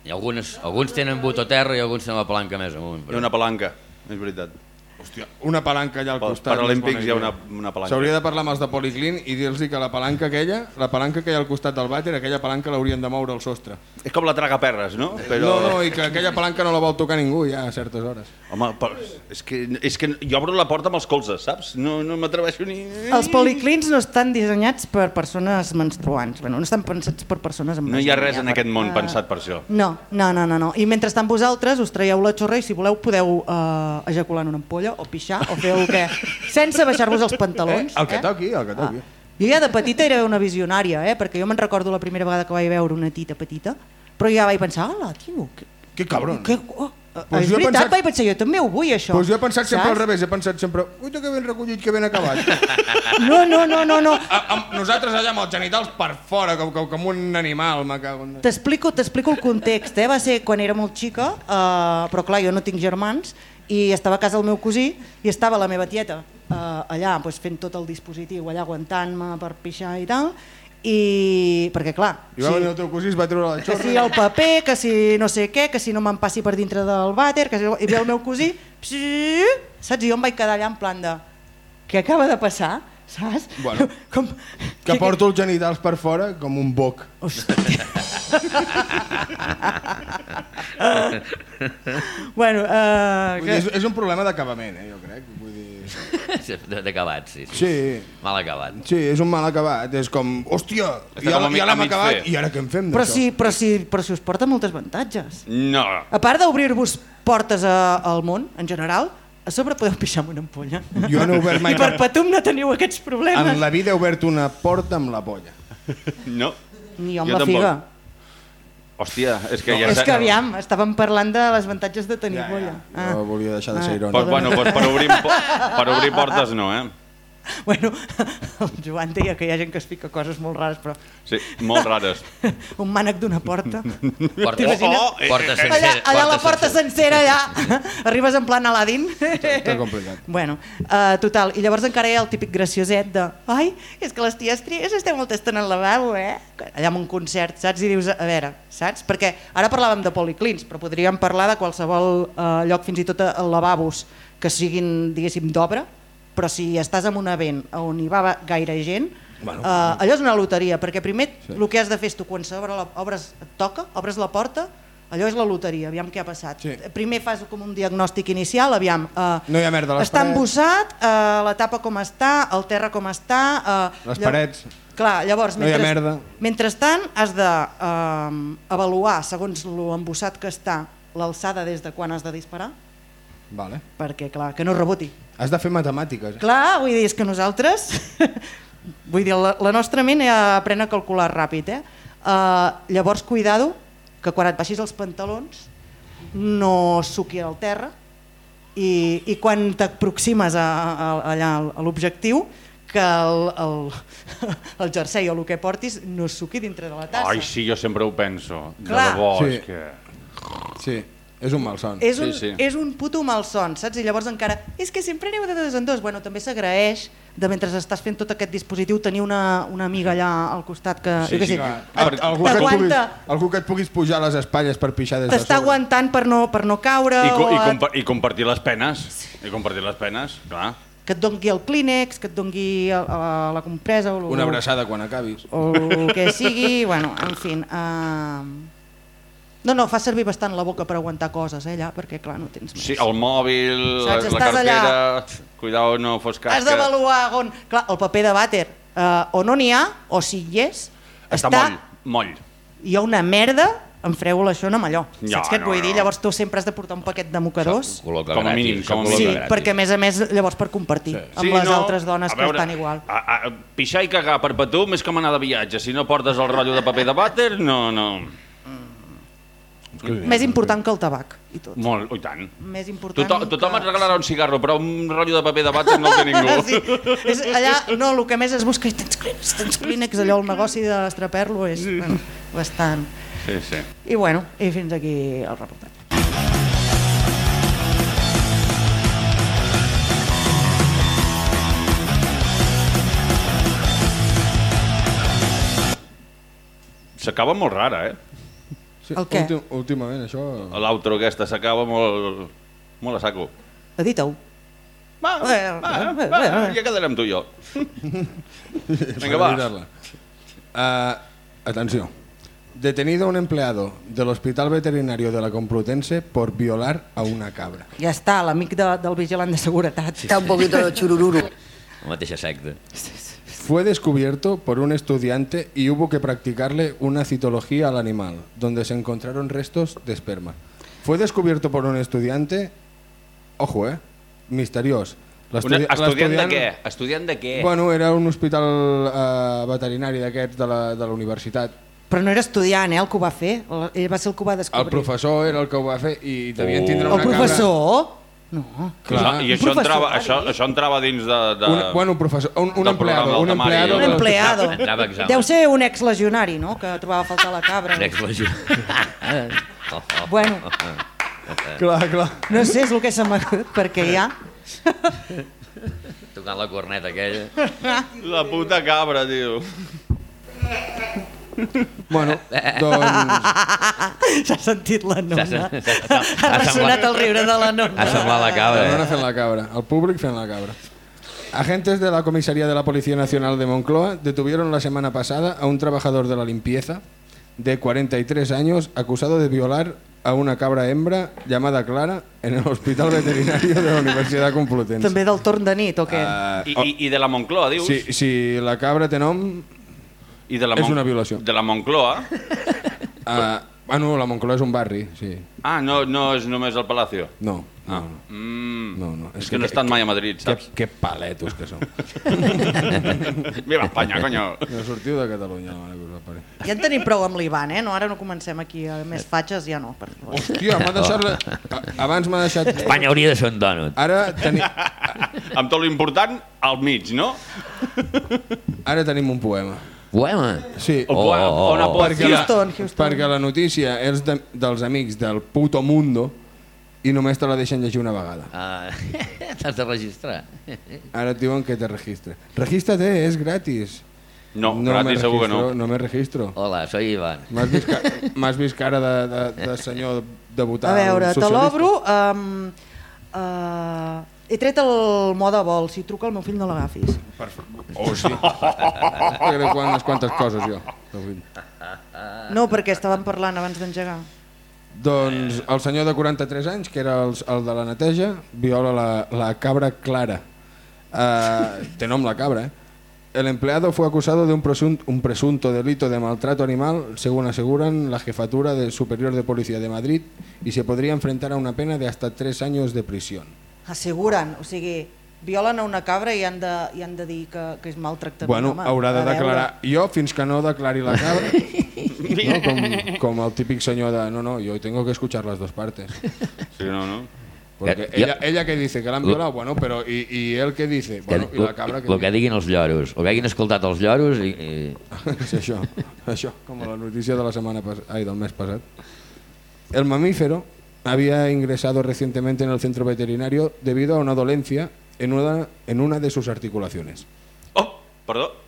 I alguns, alguns tenen but a terra i alguns tenen la palanca més amunt.
Hi ha una palanca, és veritat.
Hòstia, una palanca allà al
Pels
costat.
Paralímpics hi ha una, una palanca.
S'hauria de parlar amb els de Policlin i dir-los que la palanca aquella, la palanca que hi ha al costat del vàter, aquella palanca l'haurien de moure al sostre.
És com la traga perres, no?
Però... No, no, i que aquella palanca no la vol tocar ningú ja a certes hores.
Home, però és que, és que jo obro la porta amb els colzes, saps? No, no m'atreveixo ni...
Els policlins no estan dissenyats per persones menstruants, bueno, no estan pensats per persones amb
No hi ha res en aquest món
eh,
pensat per això.
No, no, no, no, no. I mentrestant vosaltres us traieu la xorra i si voleu podeu uh, ejacular en una ampolla o pixar o fer el que... sense baixar-vos els pantalons.
Eh, el que toqui, el que toqui.
Ah. Jo ja de petita era una visionària, eh? perquè jo me'n recordo la primera vegada que vaig veure una tita petita, però ja vaig pensar, ala, tio, que,
Que cabron.
que, oh,
Pues
és veritat,
pensat-
vaig pensar, jo també ho vull, això.
Doncs jo he pensat sempre
Saps?
al revés, he pensat sempre, ui, que ben recollit, que ben acabat.
No, no, no, no, no.
a, amb nosaltres allà amb els genitals per fora, com, com, com un animal, me cago
t'explico el context, eh? va ser quan era molt xica, eh, però clar, jo no tinc germans, i estava a casa del meu cosí i estava la meva tieta eh, allà doncs, fent tot el dispositiu, allà aguantant-me per pixar i tal, i perquè clar,
I va venir el teu cosí, es va treure la
que
xorra.
si el paper, que si no sé què, que si no me'n passi per dintre del vàter, que si... i ve el meu cosí, psí, saps? I jo em vaig quedar allà en plan de què acaba de passar? Saps?
Bueno.
Com,
Que porto els genitals per fora com un boc.
Bueno, uh,
dir, és, és un problema d'acabament, eh, jo crec. Vull dir...
D'acabat, sí, sí.
Sí,
Mal acabat.
sí, és un mal acabat. És com, hòstia,
Està
ja, ja l'hem acabat
fer.
i ara què en fem
però, sí, però, sí, però si us porta molts avantatges.
No.
A part d'obrir-vos portes a, al món, en general, a sobre podeu pixar amb una ampolla.
Jo no he obert mai
I per patum no teniu aquests problemes.
En la vida he obert una porta amb la polla.
No.
Ni jo amb
Jo
la
tampoc.
figa.
Hòstia, és que ja...
És que aviam, estàvem parlant de les avantatges de tenir
Ja,
polla.
ja. Jo volia deixar de ser
Ah.
irònic.
Pues, bueno, pues per, obrir, per obrir portes no, eh?
Bueno, el Joan deia que hi ha gent que es fica coses molt rares, però
Sí, molt rares.
un mànec d'una porta...
Porta,
T'imagines?
Oh, eh,
porta
eh,
sencera.
Allà, allà la porta sencera, allà, arribes en plan Aladdin.
Està complicat.
Bueno, uh, total, i llavors encara hi ha el típic gracioset de ai, és que les ties tries esteu molta estona al lavabo, eh? Allà en un concert, saps? I dius, a veure, saps? Perquè ara parlàvem de policlins, però podríem parlar de qualsevol uh, lloc, fins i tot a lavabos, que siguin, diguéssim, d'obra, però si estàs en un event on hi va gaire gent,
Bueno.
uh, allò és una loteria, perquè primer sí. el que has de fer és tu, quan s'obre la, obres, et toca, obres la porta, allò és la loteria, aviam què ha passat.
Sí.
Primer fas com un diagnòstic inicial, aviam, uh,
No hi ha merda
està
parets.
embossat, uh, la tapa com està, el terra com està... Uh,
Les parets.
Clar, llavors,
No
mentre,
merda.
mentrestant has de uh, avaluar, segons l'embossat que està, l'alçada des de quan has de disparar,
Vale.
perquè clar, que no reboti.
Has de fer matemàtiques.
Clar, vull dir, és que nosaltres, vull dir, la, la nostra ment ja aprèn a calcular ràpid, eh? Uh, llavors, cuidado, que quan et baixis els pantalons no suqui al terra i, i quan t'aproximes a, a, allà a l'objectiu que el, el, el jersei o el que portis no suqui dintre de la tassa.
Ai, sí, jo sempre ho penso. De
Clar.
debò,
Sí.
és que...
Sí, és un malson.
És
Sí,
un,
sí.
és un puto malson, saps? I llavors encara, és que sempre aneu de dos en dos. Bueno, també s'agraeix de mentre estàs fent tot aquest dispositiu tenir una, una amiga allà al costat que,
Sí,
què
sí, clar.
et-
Per-
Algú que, et puguis, algú que et puguis pujar les espatlles per pixar des de
t'està
sobre.
aguantant per no, per no caure
I, co i,
et-
compa i compartir les penes. I compartir les penes, clar.
que et dongui el clínex, que et dongui el, el, la compresa o,
Una abraçada quan acabis.
o el que sigui, bueno, en fi. Uh... No, no, fa servir bastant la boca per aguantar coses, eh, allà, perquè clar, no tens més.
Sí, el mòbil, la,
Saps,
la cartera... Cuidao, no fos cas
Has
que...
d'avaluar on... Clar, el paper de vàter, uh, o no n'hi ha, o si hi és,
Està moll, moll.
hi ha una merda, en freu-la això amb allò.
Ja,
Saps què et
no,
vull dir?
no.
Llavors tu sempre has de portar un paquet de mocadors.
Com a
gratis,
mínim, com a
Sí,
gratis.
perquè a més a més llavors per compartir sí. amb les altres dones
a
que
veure,
estan igual.
A, a, pixar i cagar per patum és com anar de viatge. Si no portes el rotllo de paper de vàter, no, no.
Més important que el tabac i tot.
Molt, i tant.
Més important
Tothom, tothom
que...
et regalarà un cigarro, però un rotllo de paper de vàter no el té ningú.
Sí, és allà, no, el que més es busca és tens clínex, tens clínex, allò, el negoci d'estraper-lo és bueno, bastant...
Sí, sí.
I bueno, i fins aquí el reportatge.
S'acaba molt rara, eh?
Sí,
El què?
últim, últimament això...
L'outro aquesta s'acaba molt, molt a saco.
Edita-ho.
Va, va, va, va, ja quedarem tu i jo. Vinga, va.
Uh, atenció. Detenido un empleado del Hospital Veterinario de la Complutense por violar a una cabra.
Ja està, l'amic de, del vigilant de seguretat.
Está un poquito de churururu.
La mateixa secta.
Fue descubierto por un estudiante y hubo que practicarle una citología al animal, donde se encontraron restos de esperma. Fue descubierto por un estudiante, ojo, eh, misteriós.
Una,
L'estudi-
estudiant de què? Estudiant de què?
Bueno, era un hospital eh, veterinari d'aquests de, la, de la universitat.
Però no era estudiant, eh, el que ho va fer. El- Ell va ser el que ho va
El
descobrir.
professor era el que ho va fer i devien
Oh.
tindre
El
una
professor? No.
Clar.
I això entrava, això, això entrava dins de... de...
Un, bueno, un professor, un, un empleado, un empleado.
Un empleado. Deu ser un ex-legionari, no?, que trobava a faltar la cabra.
L'ex-legió.
Bueno,
Clar, clar.
no sé, és el que se m'ha perquè ja...
Tocant la corneta aquella.
La puta cabra, tio.
Bueno, doncs...
S'ha sentit la nona. Ha
s'ha
ressonat el riure de la nona.
Ha semblat la cabra.
La nona
Eh?
fent la cabra, el públic fent la cabra. Agentes de la Comisaría de la Policía Nacional de Moncloa detuvieron la semana pasada a un trabajador de la limpieza de 43 años acusado de violar a una cabra hembra llamada Clara en el Hospital Veterinario de la Universidad Complutense.
També del torn de nit, o què?
Ah,
I, i, I de la Moncloa, dius?
si, si la cabra té nom,
I de la
és una violació.
De la Moncloa?
uh, bueno, la Moncloa és un barri, sí.
Ah, no, no és només el Palacio?
No,
Ah.
no, no.
Mm.
no, no.
És que no he estat mai a Madrid,
Que,
saps?
que paletos que som.
Viva Espanya, coño!
No sortiu de Catalunya, la mare que us va parir.
Ja en tenim prou amb l'Ivan, eh? No, ara no comencem aquí a més fatxes, ja no. Per favor.
Hòstia, m'ha deixat... La... a- Abans m'ha deixat...
Espanya hauria de ser un dònut.
Ara, teni...
Amb tot l'important, al mig, no?
Ara tenim un poema.
Poema.
Sí,
O, oh,
oh,
una
oh.
perquè, la,
Houston, Houston.
perquè la notícia és de, dels amics del puto mundo i només te la deixen llegir una vegada.
Ah, T'has de registrar.
Ara et diuen que te registre. Regístrate, és gratis.
No,
me
gratis segur que no.
No me registro.
Hola, soy Iván.
M'has vist, ca... vist cara de, de, de senyor debutat
A veure, te l'obro. Um, uh, he tret el mode vol, si truca el meu fill no l'agafis.
Oh, sí. Perquè unes quantes coses, jo.
No, perquè estàvem parlant abans d'engegar.
Doncs el senyor de 43 anys, que era el, el de la neteja, viola la, la cabra Clara. Uh, té nom la cabra, eh? El empleado fue acusado de un presunto, un presunto delito de maltrato animal, según aseguran la jefatura del Superior de Policía de Madrid, y se podría enfrentar a una pena de hasta tres años de prisión.
Asseguren, o sigui, violen a una cabra i han de, i han de dir que, que és maltractament.
Bueno,
home.
haurà de declarar. Jo, fins que no declari la cabra, no? com, com el típic senyor de no, no, yo tengo que escuchar las dos partes.
Sí, no, no.
Porque ella, ella que dice que l'han violat, bueno, però i, i él que dice, bueno, i la cabra que
El que diguin els lloros. O que hagin escoltat els lloros i... i...
és això, això, com la notícia de la semana pas... Ai, del mes passat. El mamífero había ingresado recientemente en el centro veterinario debido a una dolencia en una, en una de sus articulaciones.
Oh, perdó.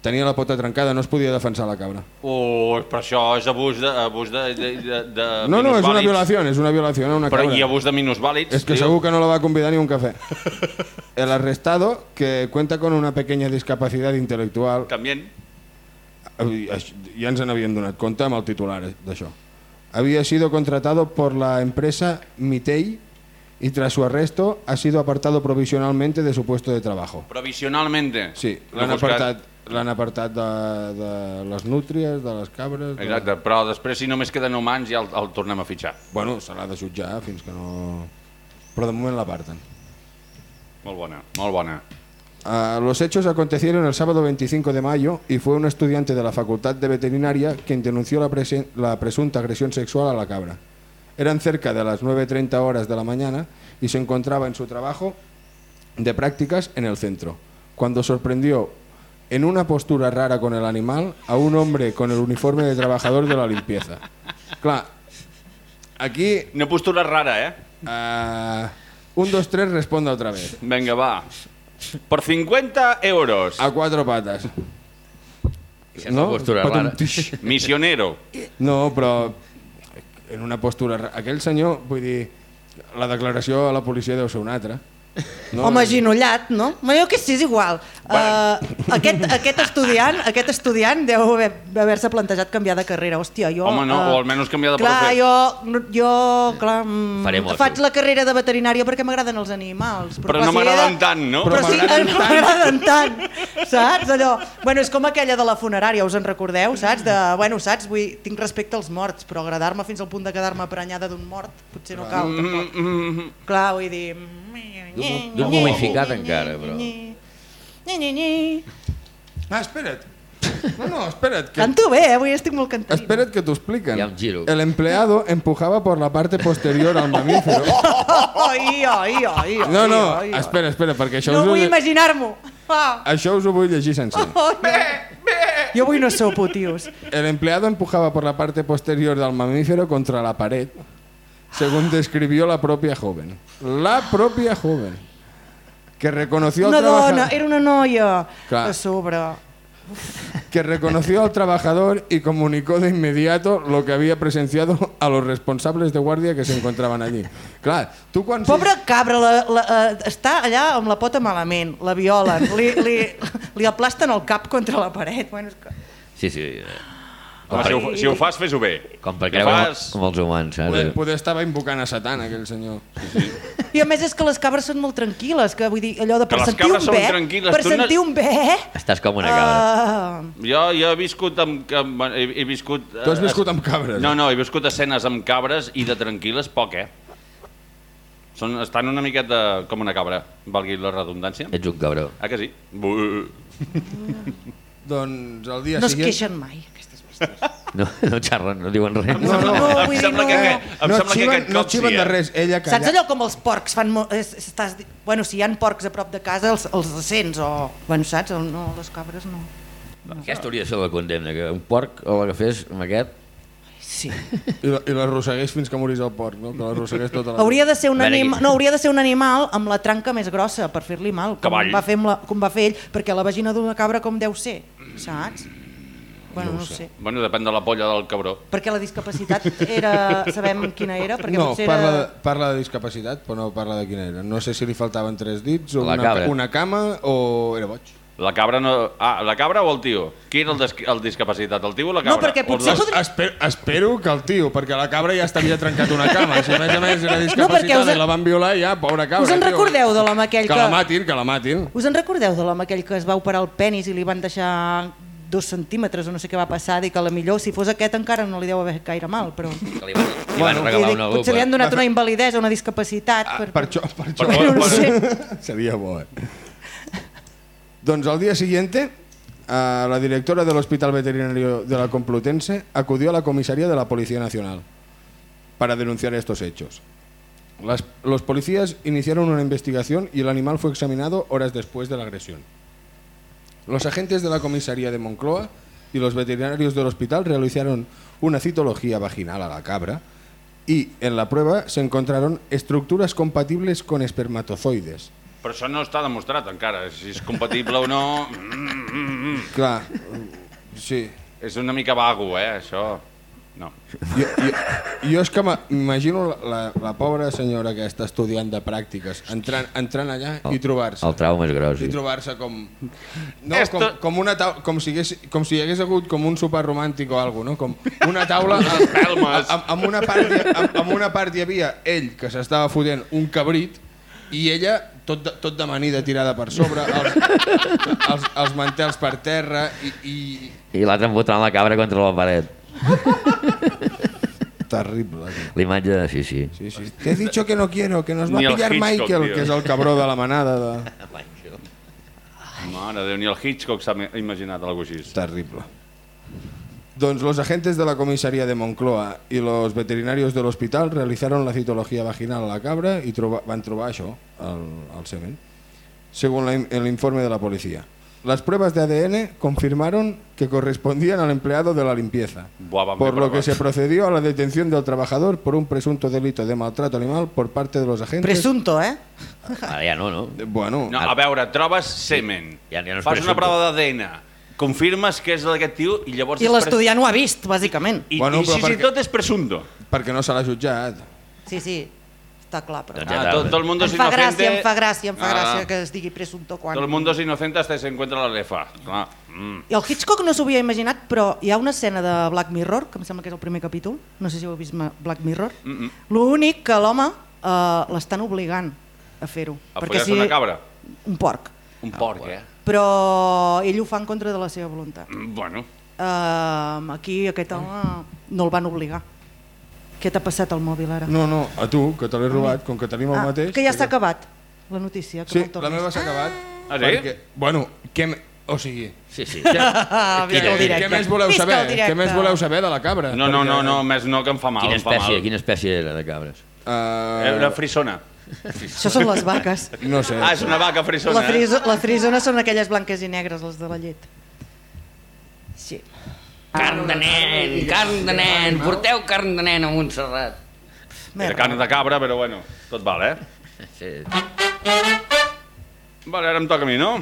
Tenia la pota trencada, no es podia defensar la cabra.
Oh, però això és abús de, abús de, de, de, de
No, no, és una violació, és una violació a una
Però
cabra.
i abús de minusvàlids.
Es que
tio.
seguro que no lo va convidar ni un café. El arrestado, que cuenta con una pequeña discapacidad intelectual. Ai, aix- ja ens n'havíem donat compte amb el titular eh, d'això. Había sido contratado por la empresa Mitei y tras su arresto ha sido apartado provisionalmente de su puesto de trabajo.
Provisionalmente.
Sí, l'han apartat, l'han apartat de, de les nútries, de les cabres... De...
Exacte, però després si només queden humans ja el, el tornem a fitxar.
Bueno, se l'ha de jutjar fins que no... Però de moment l'aparten.
Molt bona, molt bona.
Los hechos acontecieron el sábado 25 de mayo y fue un estudiante de la Facultad de Veterinaria quien denunció la, presunta agresión sexual a la cabra. Eran cerca de las 9.30 horas de la mañana y se encontraba en su trabajo de prácticas en el centro, cuando sorprendió en una postura rara con el animal a un hombre con el uniforme de trabajador de la limpieza. Clar, aquí
Una postura rara, eh?
ah, un, dos, tres responda otra vez.
Vinga, va. Per 50 euros.
A cuatro patas.
és una postura
Patum,
rara.
tix.
Missionero.
No, però en una postura... ra- Aquell senyor, vull dir, la declaració a la policia deu ser una altra.
No? Home ginollat, no? Ma jo que sí, és igual. Uh, aquest, aquest, estudiant, aquest estudiant deu haver- haver-se plantejat canviar de carrera. Hòstia, jo...
Home, no,
eh,
o almenys canviar de
clar,
profe.
jo, jo clar, mm, faig la carrera de veterinària perquè m'agraden els animals.
Però
clar,
no
si
m'agraden tant, no?
Però,
Però
sí,
m'agraden
no m'agraden tant, saps? Allò, bueno, és com aquella de la funerària, us en recordeu, saps? De, bueno, saps? Vull, tinc respecte als morts, però agradar-me fins al punt de quedar-me prenyada d'un mort potser no cal, tampoc.
Mm,
Clar, vull dir...
D'un- d'un momificat encara, però.
Ah, espera't. No, no, espera't. Que,
Canto bé, eh? avui estic molt cantant.
espera't que t'ho expliquen.
Hi ha un giro.
El empleado empujaba por la parte posterior al mamífero.
Ai, ai, ai,
No, no, espera, espera, perquè això,
No
us, ho,
vull imaginar-m'ho. Ah.
això us ho vull llegir sencer.
Jo avui no sopo, tios.
El empleado empujaba por la parte posterior del mamífero contra la pared, según describió la propia joven. La propia joven. Que reconoció al
Una
trabajar...
dona, era una noia.
Clar.
A sobre.
que reconoció al trabajador y comunicó de inmediato lo que había presenciado a los responsables de guardia que se encontraban allí. Clar, tu quan...
Pobre cabra, la, la, uh, està allà amb la pota malament, la violen, li, li, li aplasten el cap contra la paret. Bueno, és que...
Sí, sí.
Home, si, ho, si ho fas, fes-ho bé.
Com per
Si
creure
fas...
com els humans,
Poder,
saps?
poder estava invocant a Satan, aquell senyor.
I a més és que les cabres són molt tranquil·les, que vull dir, allò de per sentir un bé, per
no-
sentir un bé...
Estàs com una cabra.
Uh,
Jo, jo he viscut amb... amb he, he viscut...
Tu has
eh,
viscut amb cabres?
No, no, he viscut escenes amb cabres i de tranquil·les poc, eh? Són, estan una miqueta com una cabra, valgui la redundància.
Ets un cabró.
Ah, que sí? Bu-
Doncs el dia
no es
següent...
queixen mai.
No, no xerren, no diuen res.
No, no,
No,
Em
vull dir,
sembla
no.
que, que, em
no
sembla que
xiven,
aquest
no
cop
xiven
sí,
de
eh?
res. Ella
Saps
calla...
allò com els porcs fan... mo- estàs, bueno, si hi ha porcs a prop de casa, els, els sents, o... Bueno, saps? El, no, les cabres no.
Aquesta hauria de ser la condemna, que un porc o l'agafés amb aquest...
Sí.
I, la- i l'arrossegués fins que morís el porc, no? Que l'arrossegués tota la...
Hauria de ser un animal, no, hauria de ser un animal amb la tranca més grossa per fer-li mal, com
Cavall.
va, fer la, com va fer ell, perquè la vagina d'una cabra com deu ser, saps? Bueno, no, ho sé.
Bueno, depèn de la polla del cabró.
Perquè la discapacitat era... Sabem quina era? Perquè
No,
potser
parla,
era...
de, parla de discapacitat, però no parla de quina era. No sé si li faltaven tres dits, o
La
una,
cabra.
una cama, o era boig.
La cabra no... Ah, la cabra o el tio? Qui era el, des... el discapacitat, el tio o la cabra?
No, perquè potser
dos?
podria-
Espero, espero que el tio, perquè la cabra ja s'havia trencat una cama. Si a més a més era
perquè
discapacitada
us
i la van violar, ja, pobra cabra.
Us en
tio.
recordeu de l'home aquell
que...
que-
la matin, que la matin.
Us en recordeu de l'home aquell que es va operar el penis i li van deixar dos centímetres o no sé què va passar i que a la millor si fos aquest encara no li deu haver gaire mal però
Que li van, li van
Bueno,
regalar
Vull dir,
una
potser li han donat una invalidesa una discapacitat
Ah,
per,
per això, per això.
Per-
Bueno, no sé.
Sería bo, eh. Doncs al día siguiente, a la directora del Hospital Veterinario de la Complutense acudió a la comisaría de la Policía Nacional para denunciar estos hechos. Las- los policías iniciaron una investigación y el animal fue examinado horas después de la agresión. Los agentes de la comisaría de Moncloa y los veterinarios del hospital realizaron una citología vaginal a la cabra y en la prueba se encontraron estructuras compatibles con espermatozoides.
Però això no està demostrat encara, si és compatible o no... Mm, mm, mm.
Clar, sí.
És una mica vago, eh, això. No.
Jo, jo, jo és que m'imagino la, la, la pobra senyora que està estudiant de pràctiques, entrant, entrant allà i trobar-se.
El trau més gros.
I trobar-se com... No,
Esto-
com, com, una taula, com, si hagués, com si hi hagués hagut com un sopar romàntic o alguna no? Com una taula amb, amb, amb, una part, amb, amb una part hi havia ell que s'estava fotent un cabrit i ella tot, de, tot d'amanida tirada per sobre, els, els, els mantels per terra i, i...
I l'altre embotant la cabra contra la paret.
Terrible. tio.
L'imatge, sí, sí.
Sí, sí. Te he dicho que no quiero, que nos va a
el
pillar
Hitchcock,
Michael,
tio.
que és el cabró de la manada. De...
Mare de Déu, ni el Hitchcock s'ha imaginat alguna cosa així.
Terrible. Doncs los agentes de la comisaría de Moncloa y los veterinarios del hospital realizaron la citología vaginal a la cabra y troba, van trobar això, al, al semen, según la el informe de la policía. Las pruebas de ADN confirmaron que correspondían al empleado de la limpieza,
Buah,
por lo que se procedió a la detención del trabajador por un presunto delito de maltrato animal por parte de los agentes.
presunto, eh?
Ara ja no, no?
Eh, Bueno,
No, a veure, trobes semen,
Ja- ja no és
fas una
presumpte.
prova d'ADN, confirmes que és d'aquest tio i llavors...
I l'estudiant ho ha vist, bàsicament.
I,
Bueno,
i
però
si, si
perquè-
tot és presunto.
perquè no se l'ha jutjat.
Sí, sí, està clar, però...
Doncs
Ah, tot, todo el mundo
Em
es
fa
inocente.
gràcia, em fa gràcia, em fa
Ah,
gràcia que es digui presunto quan...
Todo el mundo es inocente hasta se encuentra la lefa. Clar. Mm.
I el Hitchcock no s'ho havia imaginat, però hi ha una escena de Black Mirror, que em sembla que és el primer capítol, no sé si heu vist Black Mirror,
Mm -mm.
l'únic que l'home eh, l'estan obligant a fer-ho.
A follar-se una cabra?
Un porc.
Un porc, eh?
Però ell ho fa en contra de la seva voluntat.
Mm, Bueno,
Uh, aquí aquest home no el van obligar. Què t'ha passat al mòbil ara?
No, no, a tu, que te l'he robat, com que tenim el
ah,
mateix...
que ja s'ha
perquè-
acabat la notícia. Que
Sí, la meva s'ha acabat.
Ah, sí?
Perquè, bueno, què... O sigui,
Sí, sí.
Ah, visca el
què, més voleu saber? Què més voleu saber de la cabra?
no, no,
Perquè,
no, no, més no, que em fa mal.
Quina
em fa
espècie,
mal.
quina espècie era de cabres?
Uh,
Era frisona.
Això són les vaques.
No sé.
Ah, és una vaca frisona.
La,
eh?
friso, la frisona són aquelles blanques i negres, les de la llet. Sí.
Carn de nen, carn de nen, porteu carn de nen a Montserrat.
Era carn de cabra, però bueno, tot val, eh?
Sí.
Vale, ara em toca a mi, no?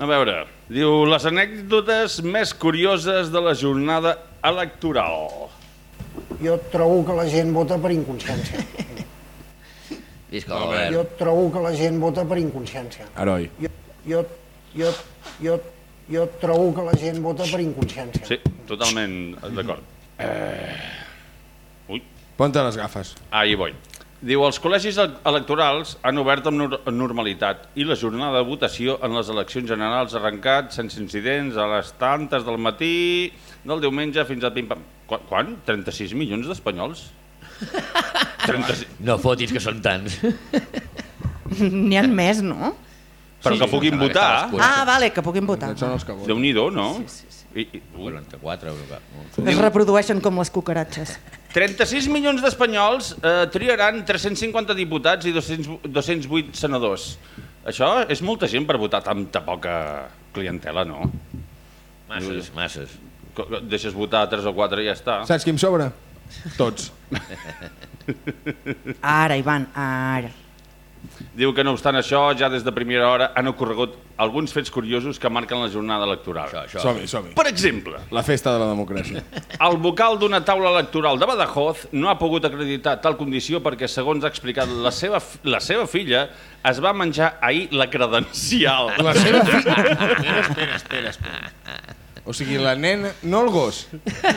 A veure, Diu, les anècdotes més curioses de la jornada electoral.
Jo trobo que la gent vota per inconsciència.
Visca
Molt
l'Albert.
Jo trobo que la gent vota per inconsciència.
Heroi.
Jo, jo, jo, jo, jo trobo que la gent vota per inconsciència.
Sí, totalment d'acord. Eh... Ui,
Ponte les gafes.
ah, hi vull. Diu, els col·legis el- electorals han obert amb nor amb normalitat i la jornada de votació en les eleccions generals ha arrencat sense incidents a les tantes del matí del diumenge fins a pim-pam. Quan? Quan? 36 milions d'espanyols? 36...
No fotis que són tants.
N'hi ha més, no?
Però
Sí,
que puguin votar?
Ah, vale, que puguin votar.
Són els que voten.
Déu-n'hi-do, no? Sí, sí, sí. I, i, ui.
44 euros.
Es reprodueixen com les cucaratges.
36 milions d'espanyols eh, triaran 350 diputats i 200, 208 senadors. Això és molta gent per votar tanta poca clientela, no?
Masses, masses.
Deixes votar 3 o 4 i ja està.
Saps qui em sobra? Tots.
Ara, Ivan, ara.
Diu que no obstant això, ja des de primera hora han ocorregut alguns fets curiosos que marquen la jornada electoral.
Això, això.
Som-hi, som-hi.
Per exemple,
La festa de la democràcia.
el vocal d'una taula electoral de Badajoz no ha pogut acreditar tal condició perquè, segons ha explicat la seva, la seva filla, es va menjar ahir la credencial.
La seva filla... Espera, espera, espera, espera. O sigui, la nena... No el gos.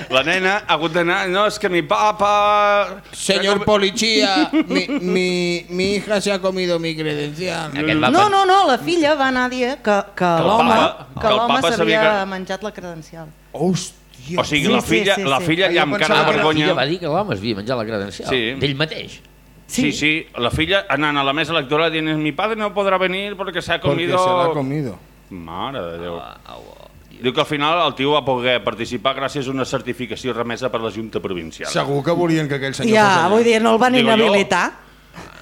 La nena ha hagut d'anar... No, és que mi papa...
Señor policía, mi, mi, mi hija se ha comido mi credencial.
Aquest va
No, no, no, la filla va anar a dir que, que
el
l'home
papa-
que
que el
l'home
papa sabia
s'havia
que-
menjat la credencial.
Hòstia.
O sigui,
Sí,
la
sí,
filla,
sí,
la
sí.
filla ja amb cara de
que la
vergonya...
filla va dir que l'home es havia menjat la credencial.
Sí.
D'ell mateix.
Sí, sí, la filla anant a la mesa electoral dient mi padre no podrà venir porque se ha
Porque
comido...
se la ha comido.
Mare de Déu.
Au, au, au.
Diu que al final el tio va poder participar gràcies a una certificació remesa per la Junta Provincial.
Segur que volien que aquell senyor
Ja,
fos allà.
vull dir, no el van
Digo jo.
inhabilitar.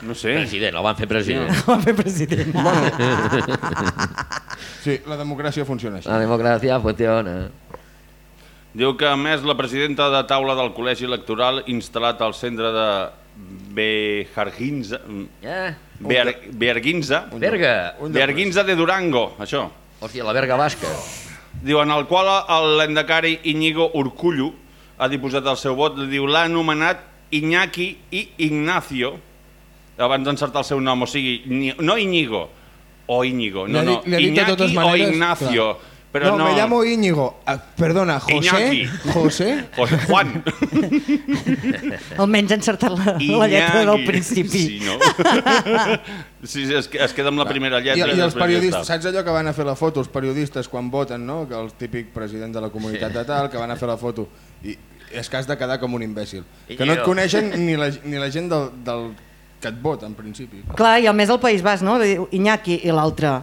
No sé.
President, el van fer president.
El van fer president.
Sí, la democràcia funciona així.
La democràcia funciona.
Diu que a més la presidenta de taula del col·legi electoral instal·lat al centre de Bejarginza,
Eh?
Bear, Bearguinza,
Berga.
Bearguinza de Durango, això.
Hòstia, la verga basca.
Diu, en el qual l'endecari Iñigo Urcullu ha diposat el seu vot, diu, l'ha anomenat Iñaki i Ignacio, abans d'encertar el seu nom, o sigui, no Iñigo, o Íñigo, no, no, Iñaki o Ignacio, però
no,
no...
me llamo Íñigo. Ah, perdona, José.
Iñaki.
José.
O Juan.
Almenys ha encertat la, la lletra del principi.
Sí, no? sí, sí, es, es queda amb la primera
I,
lletra.
I els
després ja
periodistes, saps allò que van a fer la foto, els periodistes quan voten, no? que el típic president de la comunitat de tal, que van a fer la foto i és que has de quedar com un imbècil.
I
Que no et coneixen ni la, ni la gent del, del que et vota, en principi.
Clar, i a més al País Basc, no? Iñaki i l'altre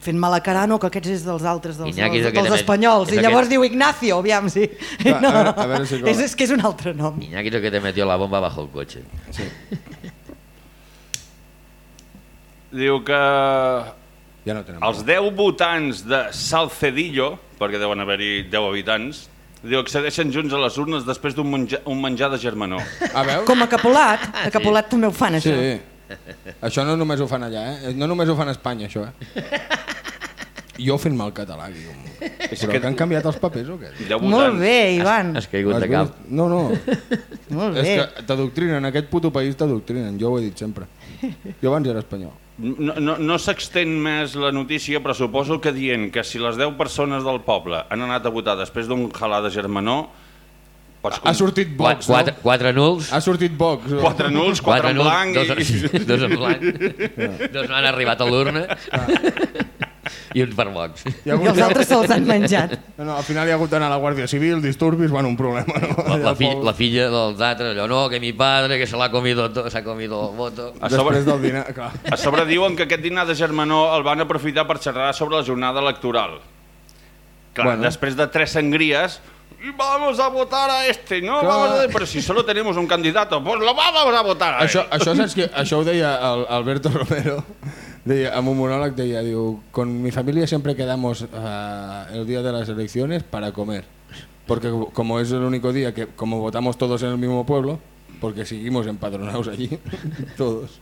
fent mala cara, no, que aquests és dels altres, dels,
Iñaki és
dels, dels
de-
espanyols.
és
I llavors
aquest-
diu Ignacio, aviam, sí.
Clar, a veure- a veure si cola.
és, és que és un altre nom.
Iñaki es el que te metió la bomba bajo el coche.
Sí.
Diu que
Ja no tenen
els 10 votants de Salcedillo, perquè deuen haver-hi 10 habitants, diu que accedeixen junts a les urnes després d'un menjar, un menjar de germanor.
A veure?
Com a Capolat, a Capolat també ho fan, això.
Sí. Això no només ho fan allà, eh? No només ho fan a Espanya, això, eh? Jo fent mal català, aquí. Com... Però que... que han canviat els papers o què?
10
Molt bé, Ivan.
Has caigut
Has
de cap.
vist? No, no.
Molt
És
bé.
que t'adoctrinen, en aquest puto país t'adoctrinen, jo ho he dit sempre. Jo abans era espanyol.
No, no, no s'extén més la notícia, però suposo que dient que si les 10 persones del poble han anat a votar després d'un jalar de germanor, pots
Ha sortit
Qua-
Vox,
Quatre,
no?
quatre nuls.
Ha sortit Vox. no?
quatre nuls, quatre, en
nuls,
blanc
dos,
i...
dos en blanc. Dos no han arribat a l'urna. I uns per Vox.
Ha
I els altres se'ls han menjat.
No, no, al final hi ha hagut d'anar a la Guàrdia Civil, disturbis, bueno, un problema, no?
La, la, fi, la filla dels altres, allò, no, que mi padre, que se l'ha comido, to- s'ha comido el voto.
A sobre,
Després del dinar, clar.
a sobre diuen que aquest dinar de germanor el van aprofitar per xerrar sobre la jornada electoral. Clar,
Bueno.
després de tres sangries, "Y vamos a votar a este, no,
Clar.
vamos a... pero si solo tenemos un candidato, pues lo vamos a votar a.
Això, això, saps que, això ho deia el, Alberto Romero, deia, amb un monòleg deia, diu, con mi familia siempre quedamos uh, el día de las elecciones para comer, porque como es el único día que, como votamos todos en el mismo pueblo, porque seguimos empadronados allí, todos.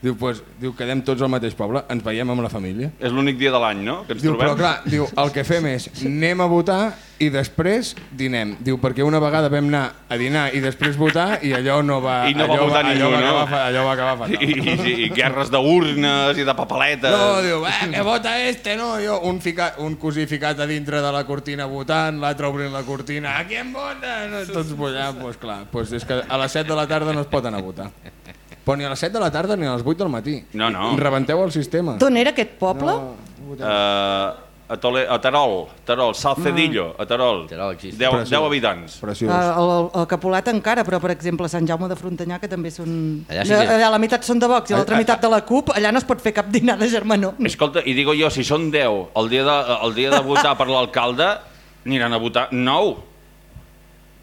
Diu, pues, diu, quedem tots al mateix poble, ens veiem amb la família.
És l'únic dia de l'any, no?, que ens
Diu, però
trobem.
clar, diu, el que fem és anem a votar i després dinem. Diu, perquè una vegada vam anar a dinar i després votar i allò no va...
I no va
allò
votar
allò
ningú,
va
no?
acabar, fa- allò va acabar fatal.
I, i, i, i guerres d'urnes i de papeletes.
No, diu, eh, que vota este, no? Jo, un, ficat, un cosí ficat a dintre de la cortina votant, l'altre obrint la cortina, a qui em vota? No, tots bullant, doncs pues, clar, pues és que a les 7 de la tarda no es pot anar a votar. Però ni a les 7 de la tarda ni a les 8 del matí.
No, no.
Rebenteu el sistema.
D'on era aquest poble?
No,
Uh, a, Tole, a Terol, Terol, Salcedillo, a Terol.
Terol existe.
10,
Preciós.
10 habitants.
Preciós.
Uh, el, el Capolat encara, però per exemple Sant Jaume de Frontanyà, que també són...
Allà sí
allà la meitat són de Vox i l'altra meitat de la CUP, allà no es pot fer cap dinar de germanor.
Escolta, i digo jo, si són 10 el dia de, el dia de votar per l'alcalde, aniran a votar 9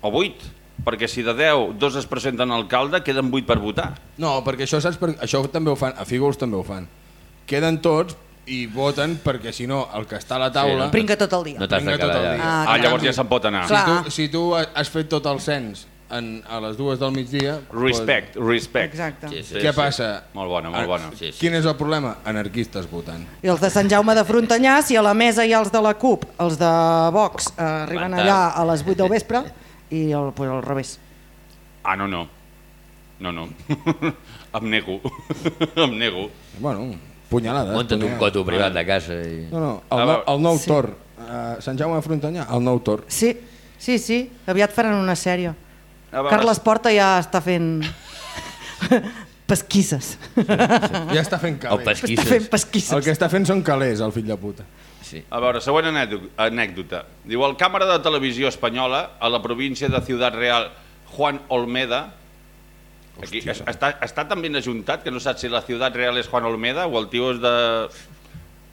o 8, perquè si de 10 dos es presenten a alcalde, queden 8 per votar.
No, perquè això, saps, per... això també ho fan, a Fígols també ho fan. Queden tots i voten perquè si no el que està a la taula...
no.
Pringa tot el dia.
No t'has de
pringa tot
quedar
el
allà.
dia.
Ah,
Ah,
clar.
llavors ja se'n pot anar.
Si tu, si tu has fet tot el cens en, a les dues del migdia...
Respect, respect.
Exacte.
Sí,
Doncs, què passa?
Molt bona, molt
Ah,
bona.
Sí, sí.
Quin és el problema? Anarquistes votant.
I els de Sant Jaume de Frontanyà, si a la mesa hi ha els de la CUP, els de Vox eh, arriben allà a les 8 del vespre i el, pues, al revés.
Ah, no, no. No, no. em nego. em nego.
Bueno, punyalades.
Munta't un coto privat de casa i...
No, no, el, nou,
veure.
el nou
Sí.
Tor. Uh, Sant Jaume de Frontanyà, el nou Tor.
Sí, sí, sí, aviat faran una sèrie. Carles Porta ja està fent pesquisses.
Ja està fent
El
calés.
Està fent pesquisses.
El que està fent són calés, el fill de puta.
Sí.
A veure, següent anècdota. Diu, el càmera de televisió espanyola a la província de Ciudad Real, Juan Olmeda, aquí, es, està, està tan ben ajuntat que no saps si la Ciudad Real és Juan Olmeda o el tio és de...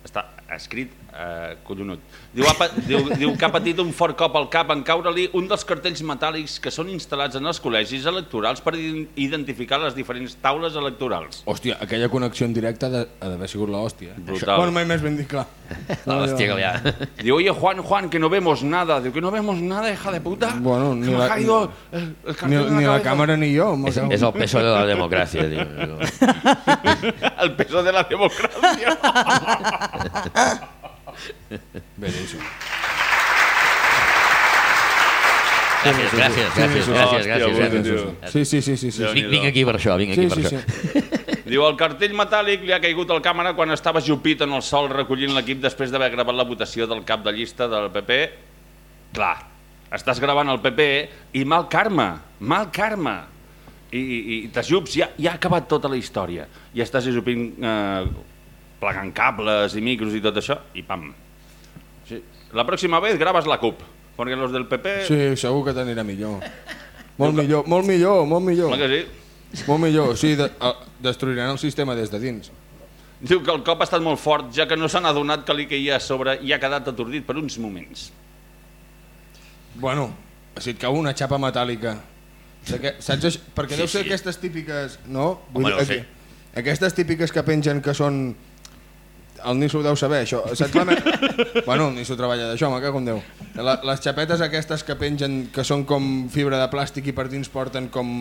Està escrit eh, collonut. Diu, ha, diu, diu que ha patit un fort cop al cap en caure-li un dels cartells metàl·lics que són instal·lats en els col·legis electorals per ident- identificar les diferents taules electorals.
Hòstia, aquella connexió en directe ha de- ha d'haver sigut l'hòstia.
Brutal.
Això- Bueno, mai més ben dit, clar.
La hòstia que li ha...
Diu, oye, Juan, Juan, que no vemos nada. Diu, que no vemos nada, hija de puta.
Bueno, ni la-
caído el, el
Ni, ni la
cabeza.
càmera ni jo.
És, és el peso de la democràcia, diu.
El peso de la democràcia.
Beníssim.
Gràcies, gràcies, gràcies, gràcies, gràcies.
Sí, sí, sí, sí. sí.
Vinc, vinc aquí per això, vinc aquí
Sí,
per
sí,
això.
sí.
Diu, el cartell metàl·lic li ha caigut al càmera quan estava jupit en el sol recollint l'equip després d'haver gravat la votació del cap de llista del PP. Clar, estàs gravant el PP i mal karma, mal karma. I, i, i t'ajups, ja, ja ha acabat tota la història. I estàs ajupint, eh, plegant cables i micros i tot això, i pam. Sí. La pròxima vegada graves la CUP, perquè los del PP...
Sí, segur que t'anirà millor. Molt millor, molt millor, molt millor.
Que sí.
Molt millor, sí, de, a, destruiran el sistema des de dins.
Diu que el cop ha estat molt fort, ja que no s'han adonat que li queia a sobre i ha quedat atordit per uns moments.
Bueno, si et cau una xapa metàl·lica, Saque- saps això? Perquè
Sí,
deu ser
sí.
aquestes típiques, no?
Home, no ho sé.
Aquestes típiques que pengen que són... El Niso ho deu saber, això. Saps la me... bueno, el Niso treballa d'això, me cago en Déu. La, les xapetes aquestes que pengen, que són com fibra de plàstic i per dins porten com...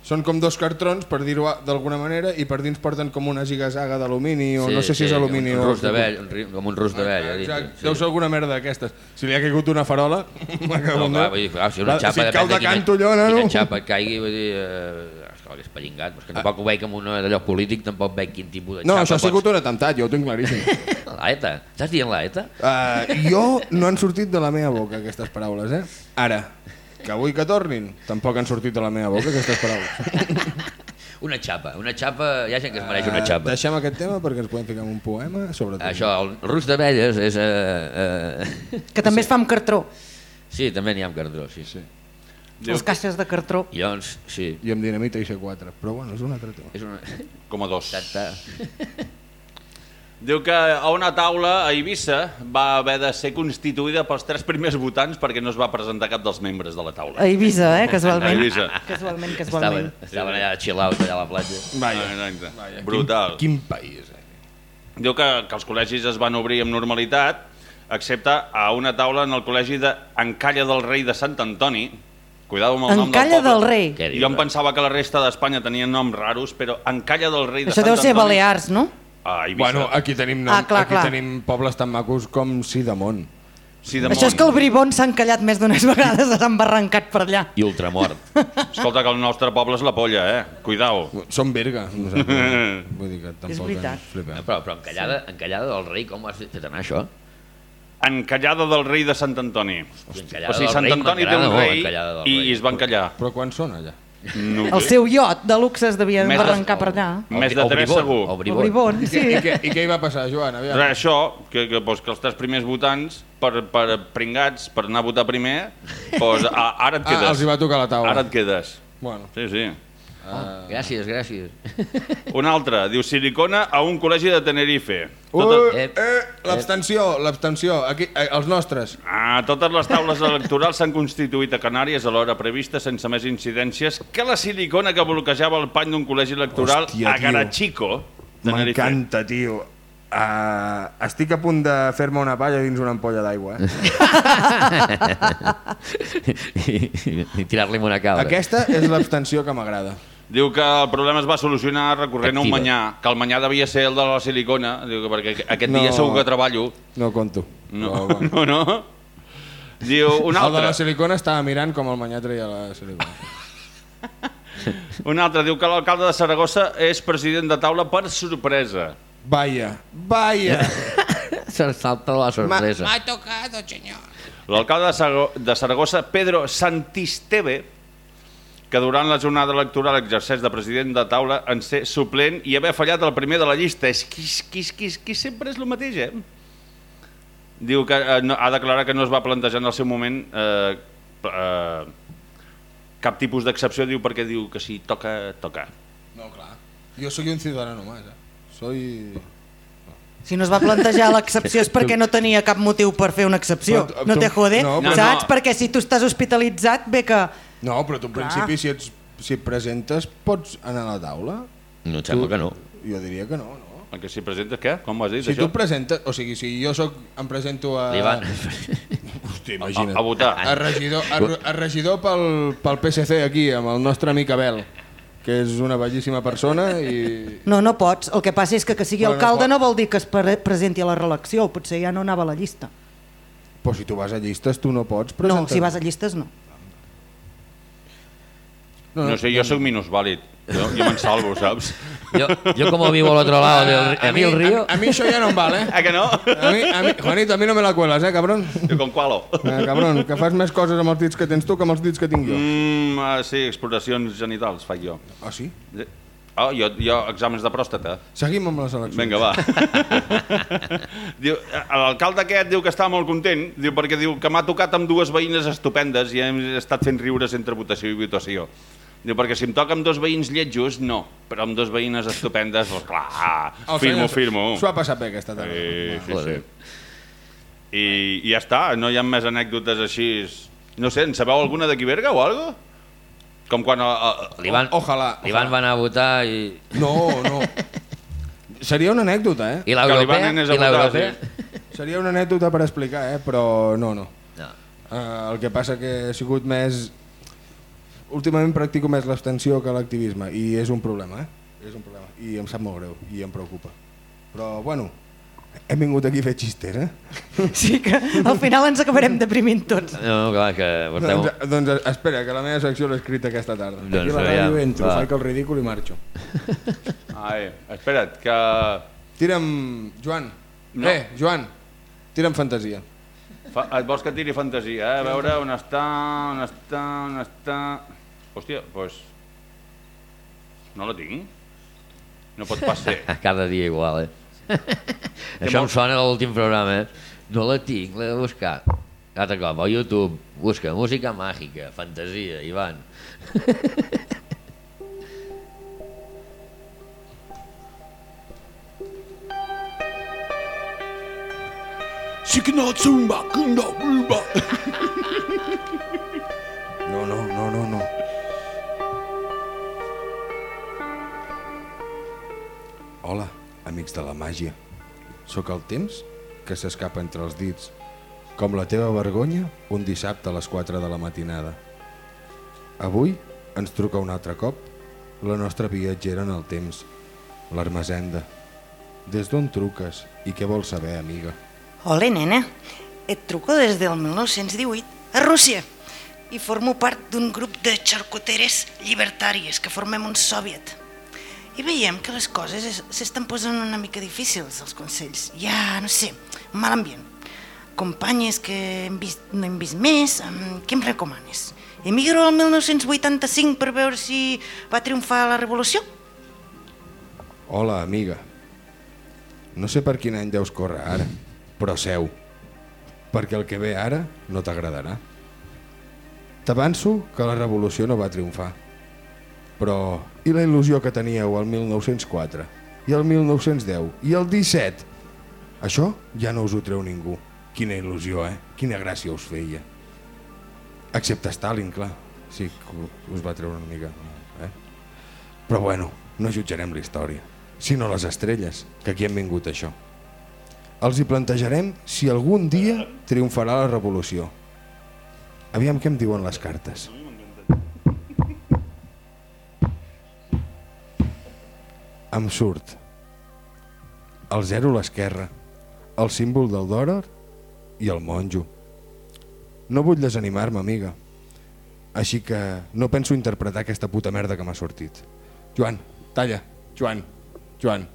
Són com dos cartrons, per dir-ho d'alguna manera, i per dins porten com una zigazaga d'alumini, o no sé si és alumini
un
o...
rus de vell, un, com un rus de vell. dit.
Exacte, deu ser alguna merda d'aquestes. Si li ha caigut una farola,
No, clar, vull dir, clar, si una xapa
si cau de canto allò, nano.
Quina xapa et caigui, vull dir... Eh, esclar, és pellingat, però és que tampoc ho veig com una d'allò polític, tampoc veig quin tipus de
No,
xapa
això ha
pots-
sigut un atemptat, jo ho tinc claríssim.
La ETA, estàs dient la ETA?
Uh, jo no han sortit de la meva boca aquestes paraules, eh? Ara, que vull que tornin, tampoc han sortit de la meva boca aquestes paraules.
Una xapa, una xapa, hi ha gent que es mereix una
Eh,
xapa.
Deixem aquest tema perquè ens podem ficar en un poema sobre tot.
Això, el rus de velles és... Eh, eh...
Que també es fa amb cartró.
Sí, també n'hi ha amb cartró, sí. sí.
Les caixes de cartró.
I llavors, sí,
I amb dinamita i C4, però bueno, és un altre tema.
és una...
Com a dos.
Ta, ta.
Diu que a una taula a Eivissa va haver de ser constituïda pels tres primers votants perquè no es va presentar cap dels membres de la taula.
A Eivissa, eh?
A
Casualment.
Eivissa.
Casualment,
Estaven,
casualment.
estaven allà chill out allà a la platja.
Vaya,
Exacte. Brutal.
Quin, quin país, eh?
Diu que, que els col·legis es van obrir amb normalitat, excepte a una taula en el col·legi d'Encalla del Rei de Sant Antoni, Cuidado amb el nom
Encalla
del poble.
del Rei.
Què dius,
Jo em
eh?
pensava que la resta d'Espanya tenien noms raros, però Encalla del Rei de
Això
Sant
deu ser
Antoni-
Balears, no?
Ah, Eivissa.
Bueno, aquí tenim, nom,
Ah, clar,
aquí
clar.
tenim pobles tan macos com Sidamont.
Sí, de
Això és que el Bribón s'ha encallat més d'unes vegades, s'ha embarrancat per allà.
I ultramort.
Escolta, que el nostre poble és la polla, eh? Cuidao.
Som Berga, nosaltres. Vull dir que tampoc
És veritat.
ens flipem.
Però, però encallada, encallada del rei, com ho has fet anar, això?
Encallada del rei de Sant Antoni.
encallada
o sigui,
del
Sant
rei
Antoni té
m'agrada
un
molt,
rei
encallada del
i,
rei.
i es va encallar.
Però quan són allà?
No,
El seu iot de luxe es devia
Més de-
embarrancar per allà.
Més de tres, segur.
o
El
Bribón.
Bribón,
I,
sí.
i, què, I què hi va passar, Joan? Aviam.
Res, això, que, que, doncs, que els tres primers votants, per, per pringats, per anar a votar primer, doncs, a, ara et
Ah,
quedes.
els hi va tocar la taula.
Ara et quedes.
Bueno,
Sí, sí.
Oh, gràcies, gràcies.
Un altre, diu silicona a un col·legi de Tenerife.
Ui,
Totes,
Eh,
eh, l'abstenció, l'abstenció, aquí, eh, els nostres.
ah, totes les taules electorals s'han constituït a Canàries a l'hora prevista sense més incidències que la silicona que bloquejava el pany d'un col·legi electoral
Hòstia,
a
tio.
Garachico, Tenerife.
M'encanta, tio. Uh, estic a punt de fer-me una palla dins una ampolla d'aigua. Eh?
I, i, i tirar-li amb una cabra.
Aquesta és l'abstenció que m'agrada.
Diu que el problema es va solucionar recorrent a un
Activa.
manyà, que el manyà devia ser el de la silicona, diu que perquè aquest
No.
dia segur que treballo.
No conto.
No,
bueno.
no, no. Diu un
El de
altre,
la silicona estava mirant com el manyà treia la silicona.
un altre, diu que l'alcalde de Saragossa és president de taula per sorpresa.
Vaya, vaya.
Se'n salta la sorpresa.
tocado, señor.
L'alcalde de Saragossa, Pedro Santisteve, que durant la jornada electoral exerceix de president de taula en ser suplent i haver fallat el primer de la llista. És qui, qui, qui, qui sempre és el mateix, eh? Diu que eh, no, ha declarat que no es va plantejar en el seu moment eh, eh, cap tipus d'excepció, diu perquè diu que si toca, toca.
No, clar. Jo soy un ciudadano más, eh? Soy...
Si no es va plantejar l'excepció és perquè no tenia cap motiu per fer una excepció. No te jode,
no,
saps?
no.
Perquè si tu estàs hospitalitzat, bé que...
No, però tu en
Clar.
principi si, ets, si et presentes pots anar a la taula?
No em sembla que no.
Jo diria que no, no?
El que si presentes, què? Com ho has dit,
Si tu
això?
et presentes, o sigui, si jo soc, em presento a...
L'Ivan.
Hòstia,
A,
imagina't.
a votar.
A regidor, a, a regidor pel, pel PSC aquí, amb el nostre amic Abel, que és una bellíssima persona i...
No, no pots. El que passa és que que sigui
Però no
alcalde
pot.
no vol dir que es pre presenti a la reelecció. Potser ja no anava a la llista.
Però si tu vas a llistes, tu no pots
No,
presentar...
si vas a llistes no.
No sé, jo sóc minusvàlid. Jo, jo me'n salvo, saps?
Yo, yo como vivo al otro lado del a mí el río,
A, a mi això ja no em val, eh?
Ah, que no?
A mi, a mi, Juanito, a mi no me la cuelas, eh, cabrón?
Jo com qualo?
Eh, cabrón, que fas més coses amb els dits que tens tu que amb els dits que tinc jo.
Mm, ah, sí, exploracions genitals faig jo.
Ah, sí?
Oh, jo, jo exàmens de pròstata.
Seguim amb les eleccions.
Vinga, va. diu, eh, L'alcalde aquest diu que està molt content, diu perquè diu que m'ha tocat amb dues veïnes estupendes i hem estat fent riures entre votació i votació. Diu, perquè si em toca amb dos veïns lletjos, no, però amb dos veïnes estupendes, doncs clar,
El
firmo,
senyor
firmo.
S'ho ha passat bé aquesta tarda.
Sí, sí,
Joder.
sí. I, I ja està, no hi ha més anècdotes així. No sé, en sabeu alguna d'aquí Berga o algo? Com quan... A, a,
l'Ivan
Ojalà,
l'Ivan va anar a votar i,
No, no. Seria una anècdota, eh?
i l'europea, i l'europea.
Seria una anècdota per explicar, eh? Però no, no.
No.
Uh, el que passa que he sigut més... Últimament practico més l'abstenció que l'activisme i és un problema, eh? És un problema. I em sap molt greu i em preocupa. Però, bueno, hem vingut aquí a fer xistes, eh?
Sí que al final ens acabarem deprimint tots.
No, no, clar, que porteu...
Doncs, doncs espera, que la meva secció l'he escrita aquesta tarda.
Doncs
aquí a la ràdio entro,
va.
faig el ridícul i marxo.
Ai, espera't, que...
Tira'm... Joan.
No.
No. Eh, Joan, tira'm fantasia.
Fa, et vols que tiri fantasia, eh? A veure on està, on està, on està... Hòstia, doncs... Pues... No la tinc. No pot pas ser.
Cada dia igual, eh? Això em sona a l'últim programa, eh? No la tinc, l'he de buscar. Altre cop, a YouTube, busca música màgica, fantasia, Ivan.
No, no, no, no, no. Hola, amics de la màgia. Sóc el temps que s'escapa entre els dits, com la teva vergonya un dissabte a les 4 de la matinada. Avui ens truca un altre cop la nostra viatgera en el temps, l'Armesenda. Des d'on truques i què vols saber, amiga?
Hola, nena. Et truco des del 1918 a Rússia i formo part d'un grup de xarcuteres llibertàries que formem un soviet. I veiem que les coses es- s'estan posant una mica difícils, els consells. Ja, no sé, mal ambient. Companyes que hem vist, no hem vist més, què em recomanes? Emigro al 1985 per veure si va triomfar la revolució?
Hola, amiga. No sé per quin any deus córrer ara, però seu, perquè el que ve ara no t'agradarà. T'avanço que la revolució no va triomfar. Però i la il·lusió que teníeu el 1904, i el 1910, i el 17? Això ja no us ho treu ningú. Quina il·lusió, eh? Quina gràcia us feia. Excepte Stalin, clar. Sí, us va treure una mica. Eh? Però bueno, no jutjarem la història, sinó les estrelles, que aquí hem vingut això. Els hi plantejarem si algun dia triomfarà la revolució. Aviam què em diuen les cartes. Em surt el zero a l'esquerra, el símbol del dòlar i el monjo. No vull desanimar-me, amiga. Així que no penso interpretar aquesta puta merda que m'ha sortit. Joan, talla. Joan, Joan,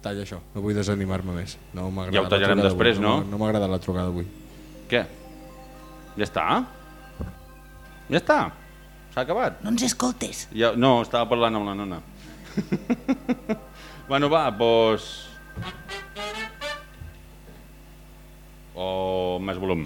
talla això. No vull desanimar-me més. No
Ja ho tallarem després,
avui.
no?
No m'ha agradat la trucada avui.
Què? Ja està? Ja està? S'ha acabat?
No ens escoltes.
Ja, no, estava parlant amb la nona. bueno, va, doncs... O més volum.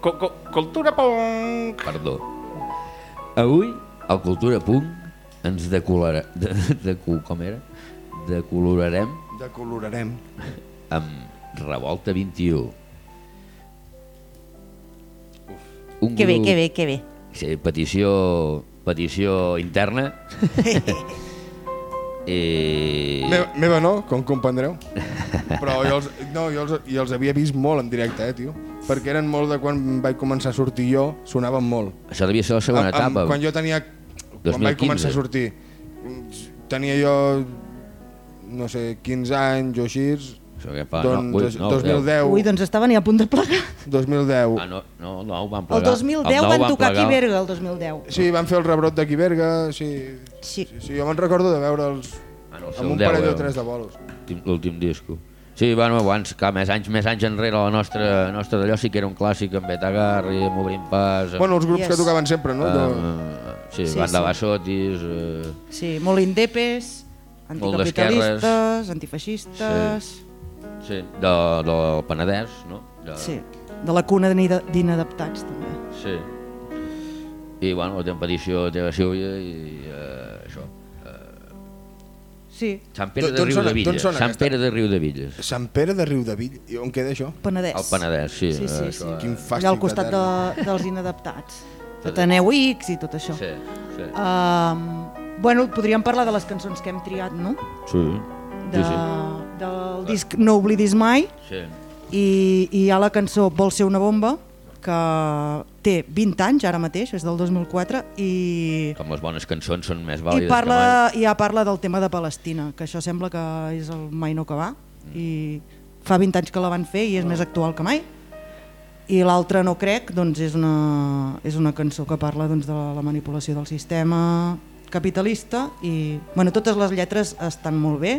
Co, co, cultura punk!
Perdó. Avui, al Cultura Punk, ens decolora... De, de, com era? Decolorarem
Decolorarem.
amb Revolta 21. Un
Que bé,
grup-
que bé, que bé.
Sí, petició, petició interna. I...
Meva, meva no, com comprendreu. Però jo els, no, jo els, jo els havia vist molt en directe, eh, tio. Perquè eren molt de quan vaig començar a sortir jo, sonaven molt.
Això devia ser la segona etapa.
Quan jo tenia... Quan vaig
2015.
començar a sortir, tenia jo, no sé, 15 anys o així,
Això què fa?
doncs,
no, vuit, no,
2010,
Ui, doncs estaven ja a punt de plegar.
2010.
Ah, no, no, no, ho van
El
plegar.
2010
nou
van tocar aquí
plegar.
a Berga, el 2010.
Sí, van fer el rebrot d'aquí Berga, sí.
Sí.
sí, sí jo me'n recordo de veure'ls
Ah, no,
amb un
el 10,
parell o
eh?
tres de bolos.
L'últim- L'últim disco. Sí, bueno, abans, clar, més anys, més anys enrere, la nostra, nostra d'allò sí que era un clàssic amb Betagarri, amb Obrim Pas... Amb,
Bueno, els grups
Yes.
que tocaven sempre, no?
amb,
De...
eh, sí,
Sí,
Banda
sí.
Bassotis... Eh,
Sí, molt indepes, anticapitalistes, antifeixistes...
sí, de, del Penedès, no? De,
Sí, de la cuna d'ina- d'inadaptats, també.
Sí. I, bueno, la teva petició, la teva Sílvia, i eh.
Sí,
Sant Pere de Riu de Villes. Sant? Pere de Riu de Villes.
Sant Pere de Riudevill. I on queda això?
Penedès.
El Penedès, sí.
Sí, sí, sí.
Quin fàstic
Allà al costat
de
de, dels inadaptats. Ateneu X i tot això.
Sí, sí.
Um, bueno, podríem parlar de les cançons que hem triat, no?
Sí,
De,
sí, sí.
Del disc No oblidis mai
sí.
i, i hi ha la cançó Vol ser una bomba que té 20 anys ara mateix, és del 2004 i,
Com les bones cançons són més
i,
vàlides
parla,
que mai.
i ja parla del tema de Palestina, que això sembla que és el mai no acabar i fa 20 anys que la van fer i és més actual que mai. I l'altra no crec doncs és una, és una cançó que parla doncs, de la manipulació del sistema capitalista i bueno, totes les lletres estan molt bé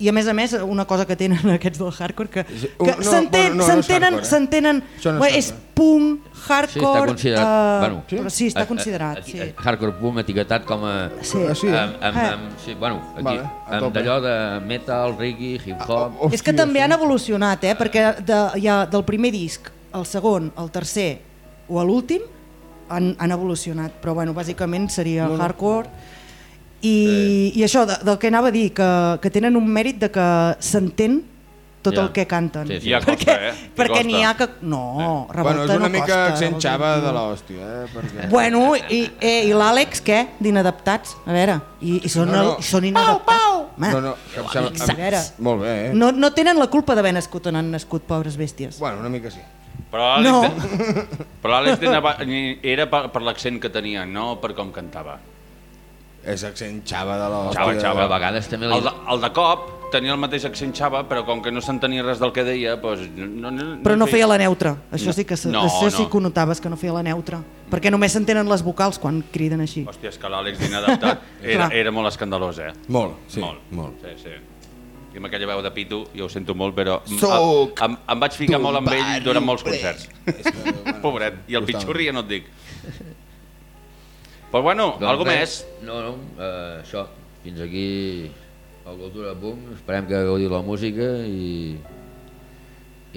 i a més a més una cosa que tenen aquests del hardcore que, que
no, bueno, no, no és
s'entenen
hardcore, eh?
s'entenen
no és
és
hardcore.
punk,
Sí, està considerat...
eh,
bueno,
però sí, està
a- a-
considerat
aquí,
sí.
a- Hardcore Boom etiquetat com a...
Sí.
Ah, sí?
Amb, amb,
Eh.
amb, sí, bueno, aquí,
Vale,
amb d'allò de metal, reggae, hip-hop...
Oh,
És que també
sí.
han evolucionat, eh? perquè de, ja del primer disc, el segon, el tercer o a l'últim han, han evolucionat, però bueno, bàsicament seria
No, no.
hardcore i, i això de, del que anava a dir, que, que tenen un mèrit de que s'entén tot
Ja.
el que canten.
Sí, sí.
Ja costa,
perquè
eh?
Perquè n'hi ha que... No, revolta
Bueno, és una
no
mica
costa.
accent xava
no.
de l'hòstia, eh? Perquè...
Bueno, i, eh, i l'Àlex, què? D'inadaptats? A veure, i, i són,
No, no.
el- són inadaptats. Home,
No, no, que em sembla...
a veure,
Molt bé, eh?
no, no tenen la culpa d'haver nascut on han nascut, pobres bèsties.
Bueno, una mica sí.
Però
No.
l'Àlex però l'Àlex Dinava- era per, per l'accent que tenia, no per com cantava.
És accent xava de l'hòstia.
Xava, xava.
A vegades també li...
El de, el de cop tenia el mateix accent xava, però com que no s'entenia res del que deia, doncs... No, no,
Però no feia la neutra, això sí que,
No,
això sí
no.
que ho notaves, que no feia la neutra. Perquè només s'entenen les vocals quan criden així.
Hòstia, és que l'Àlex d'inadaptat era, era molt escandalós, eh?
Molt, sí,
molt.
molt.
Sí, sí. I amb aquella veu de pito, jo ho sento molt, però em-
Soc
em, em vaig ficar molt amb ell durant molts concerts.
Que, bueno,
Pobret. I el pitxurri ja no et dic. Però bueno,
Doncs
algo
res,
més?
No, no, uh, això. Fins aquí el Cultura Punk. Esperem que gaudiu la música i,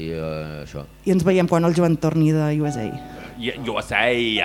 i uh, això.
I ens veiem quan el Joan torni de USA.
I- USA.
L'Ansaí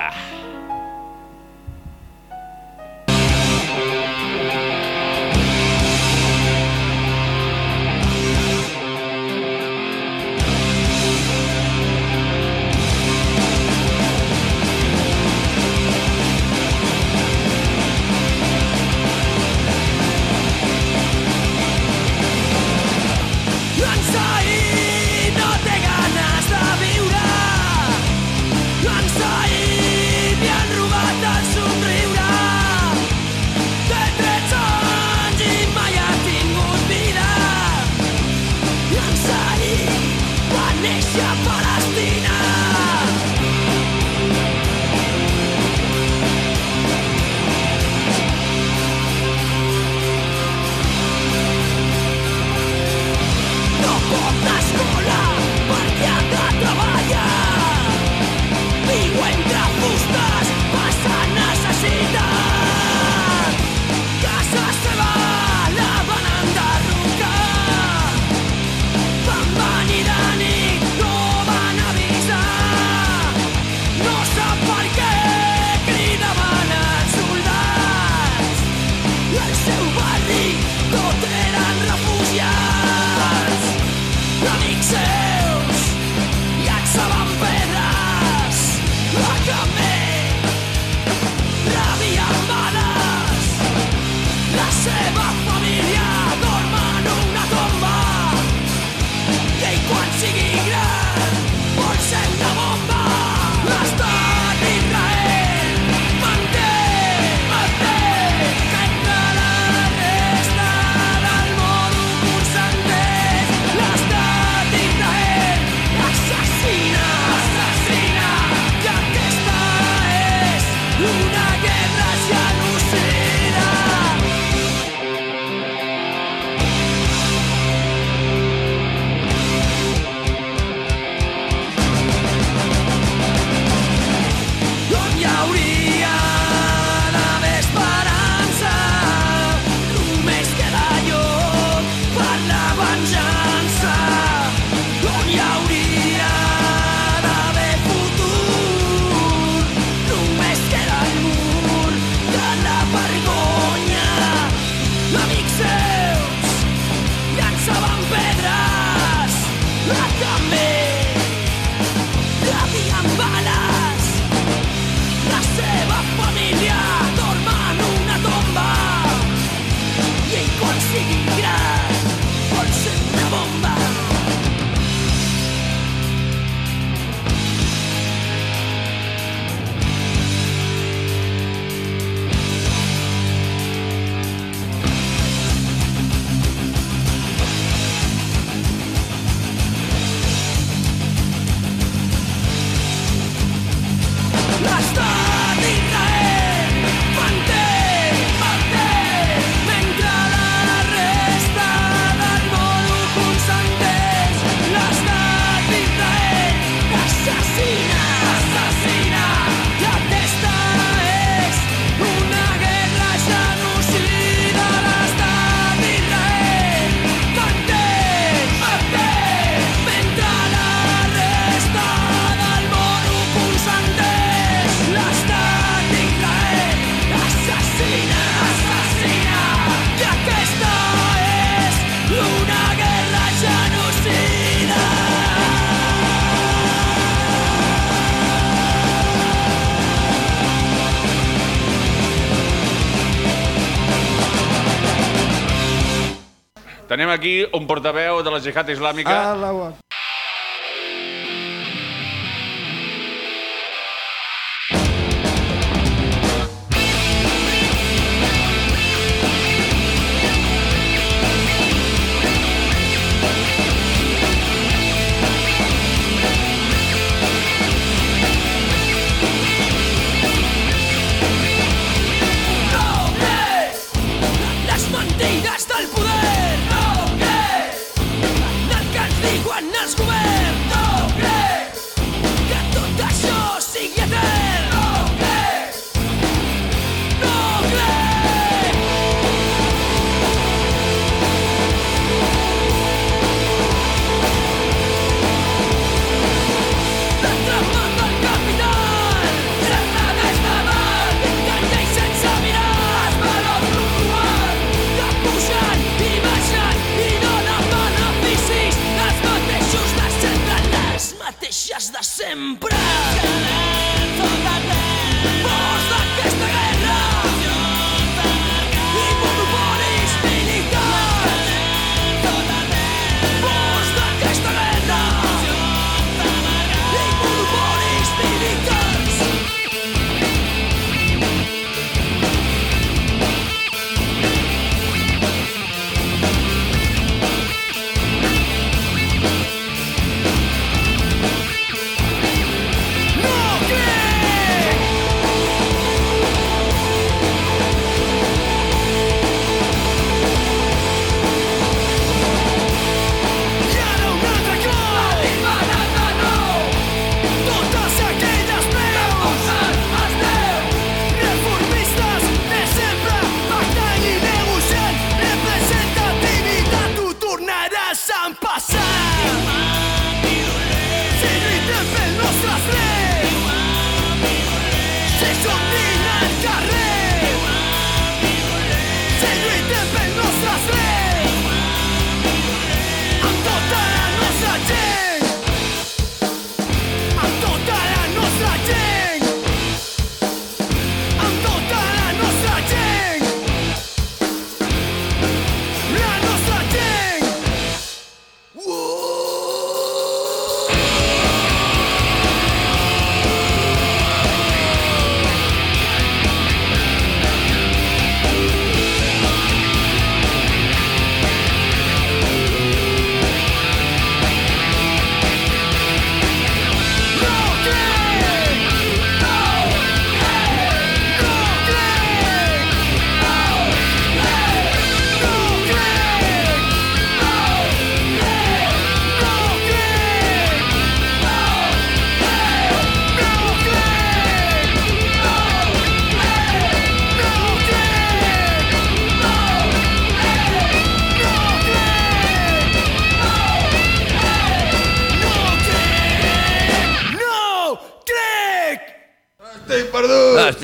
Tenim aquí un portaveu de la jihad islàmica.
Ah,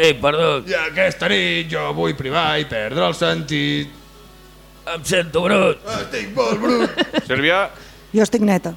estic perdut. I aquesta nit jo vull privar i perdre el sentit.
Em sento brut.
Estic molt brut.
Serbià?
Jo estic neta.